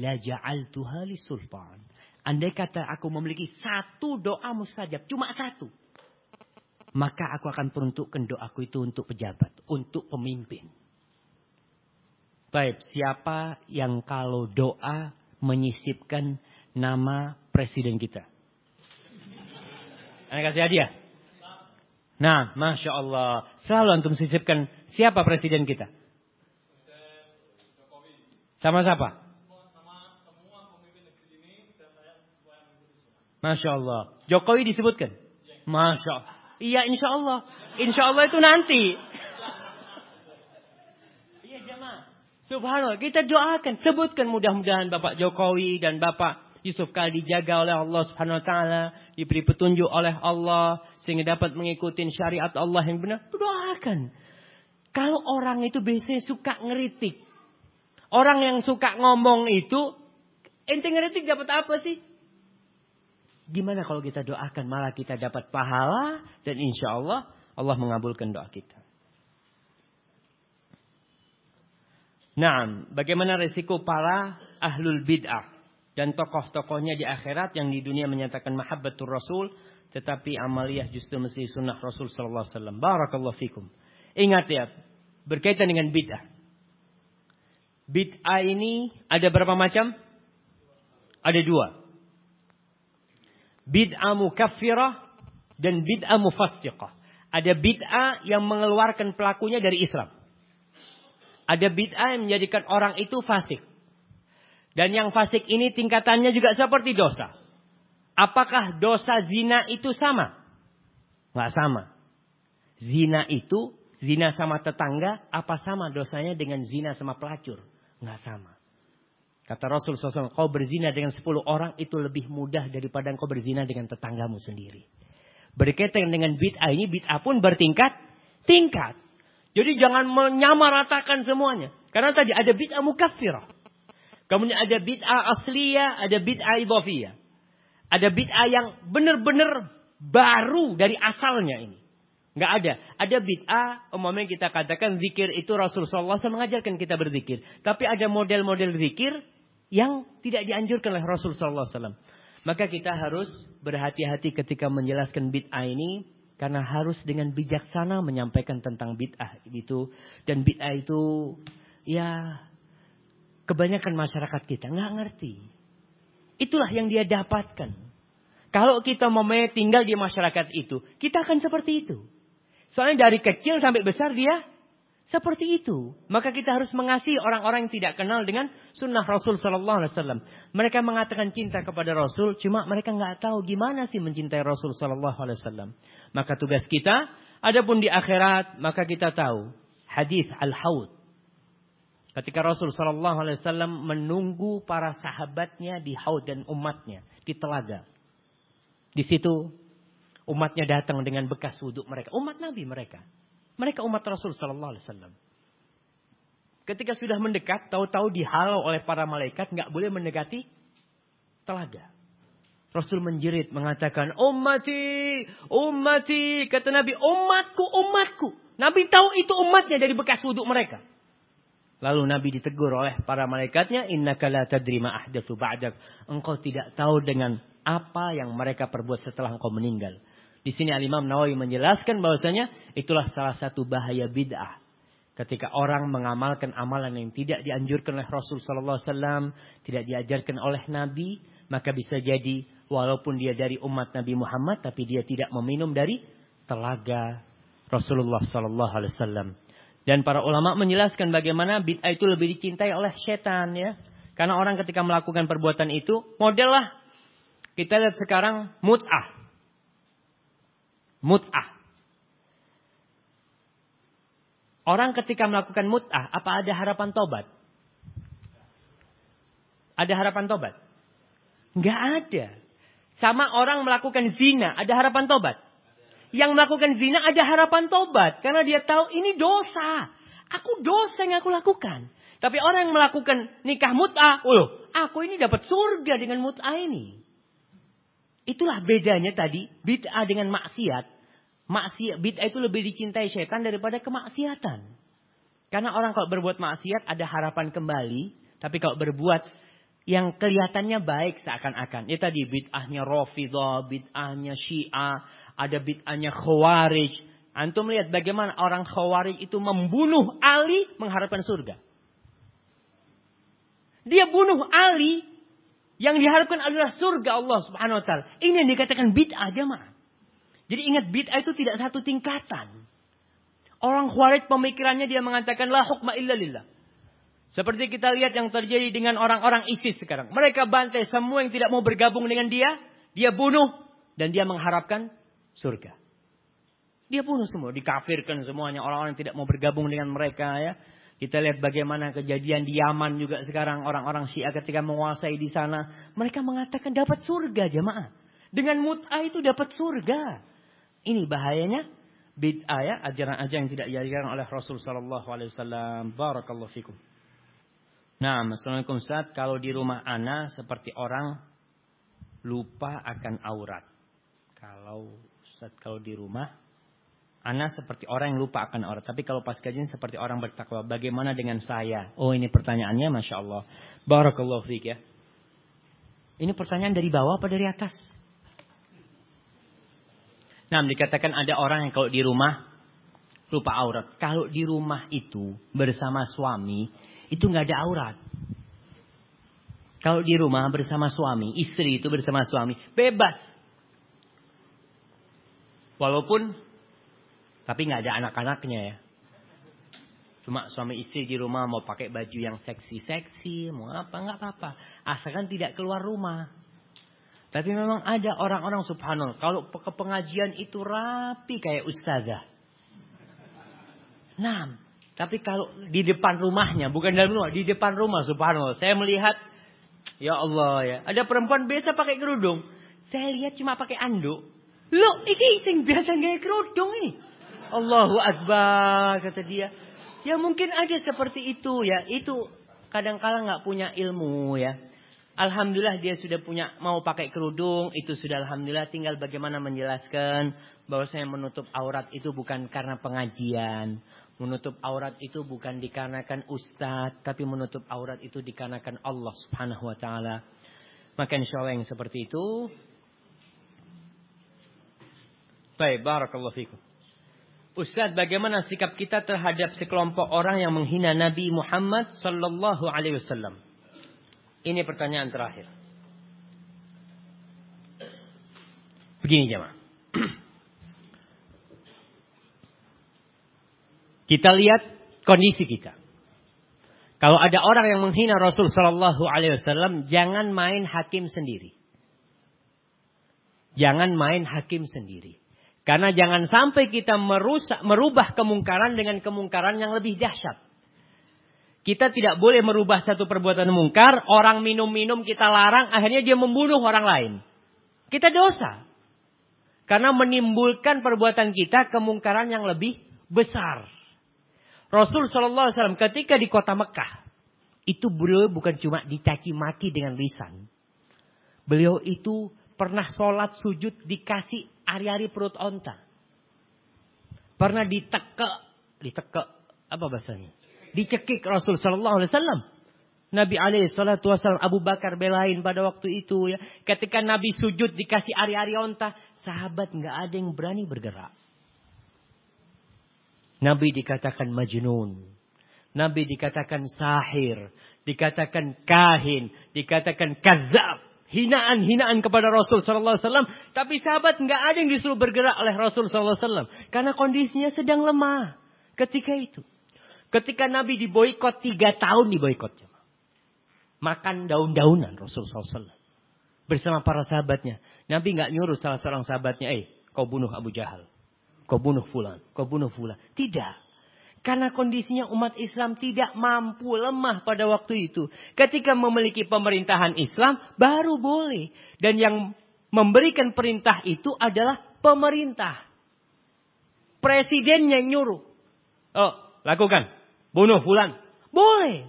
la ja'altuha li sultan. Andai kata aku memiliki satu doa mustajab, cuma satu. Maka aku akan peruntukkan doaku itu untuk pejabat, untuk pemimpin. Baik, siapa yang kalau doa menyisipkan nama presiden kita? Anda kasih hadiah. Nah, Masya Allah. Selalu antum sisipkan siapa presiden kita? Sama siapa? Masya Allah. Jokowi disebutkan? Masya Allah. Iya insya Allah. Insya Allah itu nanti. Iya jemaah. Subhanallah. Kita doakan. Sebutkan mudah-mudahan Bapak Jokowi dan Bapak Yusuf Kal dijaga oleh Allah Subhanahu wa taala, diberi petunjuk oleh Allah sehingga dapat mengikuti syariat Allah yang benar. Doakan. Kalau orang itu biasanya suka ngeritik. Orang yang suka ngomong itu ente ngeritik dapat apa sih? Gimana kalau kita doakan malah kita dapat pahala dan insya Allah Allah mengabulkan doa kita. Nah, bagaimana resiko para ahlul bid'ah? Dan tokoh-tokohnya di akhirat yang di dunia menyatakan mahabbatur rasul tetapi amaliyah justru mesti sunnah Rasul sallallahu alaihi wasallam. Barakallahu fikum. Ingat ya, berkaitan dengan bid'ah. Bid'ah ini ada berapa macam? Ada dua. Bid'ah mukaffirah dan bid'ah mufassiqah. Ada bid'ah yang mengeluarkan pelakunya dari Islam. Ada bid'ah yang menjadikan orang itu fasik. Dan yang fasik ini tingkatannya juga seperti dosa. Apakah dosa zina itu sama? Nggak sama. Zina itu, zina sama tetangga, apa sama dosanya dengan zina sama pelacur? Nggak sama. Kata Rasul SAW, kau berzina dengan 10 orang itu lebih mudah daripada kau berzina dengan tetanggamu sendiri. Berkaitan dengan bid'ah ini, bid'ah pun bertingkat, tingkat. Jadi jangan menyamaratakan semuanya. Karena tadi ada bid'ah mukaffirah. Kemudian ada bid'ah asliyah, ada bid'ah idhafiyah. Ada bid'ah yang benar-benar baru dari asalnya ini. Enggak ada. Ada bid'ah, umumnya kita katakan zikir itu Rasulullah SAW mengajarkan kita berzikir. Tapi ada model-model zikir yang tidak dianjurkan oleh Rasulullah SAW. Maka kita harus berhati-hati ketika menjelaskan bid'ah ini. Karena harus dengan bijaksana menyampaikan tentang bid'ah itu. Dan bid'ah itu ya Kebanyakan masyarakat kita nggak ngerti. Itulah yang dia dapatkan. Kalau kita mau tinggal di masyarakat itu, kita akan seperti itu. Soalnya dari kecil sampai besar dia seperti itu. Maka kita harus mengasihi orang-orang yang tidak kenal dengan sunnah Rasul Sallallahu Alaihi Wasallam. Mereka mengatakan cinta kepada Rasul, cuma mereka nggak tahu gimana sih mencintai Rasul Sallallahu Alaihi Wasallam. Maka tugas kita, adapun di akhirat, maka kita tahu hadis al-haud Ketika Rasul Shallallahu Alaihi Wasallam menunggu para sahabatnya di haud dan umatnya di telaga. Di situ umatnya datang dengan bekas wudhu mereka. Umat Nabi mereka. Mereka umat Rasul Shallallahu Alaihi Wasallam. Ketika sudah mendekat, tahu-tahu dihalau oleh para malaikat, nggak boleh mendekati telaga. Rasul menjerit mengatakan, ummati, ummati, kata Nabi, umatku, umatku. Nabi tahu itu umatnya dari bekas wudhu mereka. Lalu Nabi ditegur oleh para malaikatnya, Innaka la tadri ma ba'dak. Engkau tidak tahu dengan apa yang mereka perbuat setelah engkau meninggal. Di sini Al-Imam Nawawi menjelaskan bahwasanya itulah salah satu bahaya bid'ah. Ketika orang mengamalkan amalan yang tidak dianjurkan oleh Rasul sallallahu alaihi tidak diajarkan oleh Nabi, maka bisa jadi walaupun dia dari umat Nabi Muhammad tapi dia tidak meminum dari telaga Rasulullah sallallahu alaihi wasallam. Dan para ulama menjelaskan bagaimana bid'ah itu lebih dicintai oleh setan ya. Karena orang ketika melakukan perbuatan itu, model lah. Kita lihat sekarang mut'ah. Mut'ah. Orang ketika melakukan mut'ah, apa ada harapan tobat? Ada harapan tobat? Enggak ada. Sama orang melakukan zina, ada harapan tobat? Yang melakukan zina ada harapan tobat. Karena dia tahu ini dosa. Aku dosa yang aku lakukan. Tapi orang yang melakukan nikah mut'ah. Oh, aku ini dapat surga dengan mut'ah ini. Itulah bedanya tadi. Bid'ah dengan maksiat. Maksiat, bid'ah itu lebih dicintai setan daripada kemaksiatan. Karena orang kalau berbuat maksiat ada harapan kembali. Tapi kalau berbuat yang kelihatannya baik seakan-akan. Ya tadi bid'ahnya Rafidah, bid'ahnya Syiah, ada bid'ahnya khawarij. Antum lihat bagaimana orang khawarij itu membunuh Ali mengharapkan surga. Dia bunuh Ali yang diharapkan adalah surga Allah Subhanahu wa taala. Ini yang dikatakan bid'ah jemaah. Jadi ingat bid'ah itu tidak satu tingkatan. Orang khawarij pemikirannya dia mengatakan la hukma illa lillah. Seperti kita lihat yang terjadi dengan orang-orang ISIS sekarang. Mereka bantai semua yang tidak mau bergabung dengan dia. Dia bunuh. Dan dia mengharapkan surga. Dia bunuh semua, dikafirkan semuanya orang-orang yang tidak mau bergabung dengan mereka ya. Kita lihat bagaimana kejadian di Yaman juga sekarang orang-orang Syiah ketika menguasai di sana, mereka mengatakan dapat surga jemaah. Dengan mut'ah itu dapat surga. Ini bahayanya bid'ah ya, ajaran-ajaran yang tidak diajarkan oleh Rasul sallallahu alaihi wasallam. Barakallahu fikum. Nah, Assalamualaikum Ustaz, kalau di rumah ana seperti orang lupa akan aurat. Kalau Ustaz kalau di rumah Ana seperti orang yang lupa akan orang. Tapi kalau pas kajian seperti orang bertakwa. Bagaimana dengan saya? Oh ini pertanyaannya Masya Allah. Barakallahu fiqh ya. Ini pertanyaan dari bawah apa dari atas? Nah dikatakan ada orang yang kalau di rumah lupa aurat. Kalau di rumah itu bersama suami itu nggak ada aurat. Kalau di rumah bersama suami, istri itu bersama suami, bebas. Walaupun tapi nggak ada anak-anaknya ya. Cuma suami istri di rumah mau pakai baju yang seksi-seksi, mau apa, nggak apa-apa. Asalkan tidak keluar rumah. Tapi memang ada orang-orang subhanallah. Kalau ke pengajian itu rapi kayak ustazah. Nah, tapi kalau di depan rumahnya, bukan dalam rumah, di depan rumah subhanallah. Saya melihat, ya Allah ya. Ada perempuan biasa pakai kerudung. Saya lihat cuma pakai anduk. Loh, ini yang biasa gaya kerudung ini. Allahu Akbar, kata dia. Ya mungkin ada seperti itu ya. Itu kadang-kala nggak punya ilmu ya. Alhamdulillah dia sudah punya mau pakai kerudung. Itu sudah Alhamdulillah tinggal bagaimana menjelaskan. Bahwa saya menutup aurat itu bukan karena pengajian. Menutup aurat itu bukan dikarenakan ustadz. Tapi menutup aurat itu dikarenakan Allah subhanahu wa ta'ala. Maka insya Allah yang seperti itu. Baik, barakallahu fikum. Ustaz, bagaimana sikap kita terhadap sekelompok orang yang menghina Nabi Muhammad sallallahu alaihi wasallam? Ini pertanyaan terakhir. Begini jemaah. Kita lihat kondisi kita. Kalau ada orang yang menghina Rasul sallallahu alaihi wasallam, jangan main hakim sendiri. Jangan main hakim sendiri. Karena jangan sampai kita merusak, merubah kemungkaran dengan kemungkaran yang lebih dahsyat. Kita tidak boleh merubah satu perbuatan mungkar, orang minum-minum kita larang, akhirnya dia membunuh orang lain. Kita dosa. Karena menimbulkan perbuatan kita kemungkaran yang lebih besar. Rasul Shallallahu Alaihi Wasallam ketika di kota Mekah, itu beliau bukan cuma dicaci maki dengan lisan. Beliau itu pernah sholat sujud dikasih ari-ari perut onta. Pernah ditekek, ditekek apa bahasanya? Dicekik Rasul sallallahu alaihi wasallam. Nabi alaihi wasallam Abu Bakar belain pada waktu itu ya. Ketika Nabi sujud dikasih ari-ari onta, sahabat nggak ada yang berani bergerak. Nabi dikatakan majnun. Nabi dikatakan sahir, dikatakan kahin, dikatakan kazab hinaan-hinaan kepada Rasul sallallahu alaihi wasallam, tapi sahabat nggak ada yang disuruh bergerak oleh Rasul sallallahu alaihi wasallam karena kondisinya sedang lemah ketika itu. Ketika Nabi diboikot tiga tahun diboikotnya. Makan daun-daunan Rasul SAW. Bersama para sahabatnya. Nabi nggak nyuruh salah seorang sahabatnya, eh kau bunuh Abu Jahal. Kau bunuh Fulan. Kau bunuh Fulan. Tidak. Karena kondisinya umat Islam tidak mampu, lemah pada waktu itu. Ketika memiliki pemerintahan Islam, baru boleh. Dan yang memberikan perintah itu adalah pemerintah. Presiden yang nyuruh. Oh, lakukan. Bunuh fulan. Boleh.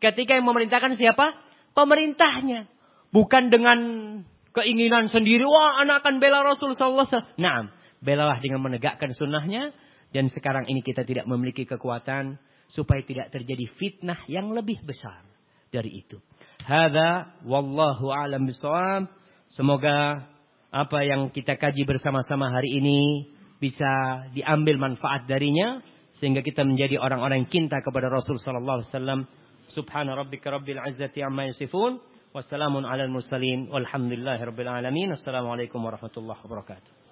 Ketika yang memerintahkan siapa? Pemerintahnya. Bukan dengan keinginan sendiri. Wah, anak akan bela Rasul SAW. Nah, belalah dengan menegakkan sunnahnya dan sekarang ini kita tidak memiliki kekuatan supaya tidak terjadi fitnah yang lebih besar dari itu. Hada wallahu alam bisawab. Semoga apa yang kita kaji bersama-sama hari ini bisa diambil manfaat darinya sehingga kita menjadi orang-orang yang cinta kepada Rasul sallallahu alaihi wasallam. Subhana rabbika rabbil izzati amma yasifun. Wassalamun ala mursalin walhamdulillahi rabbil alamin. Assalamualaikum warahmatullahi wabarakatuh.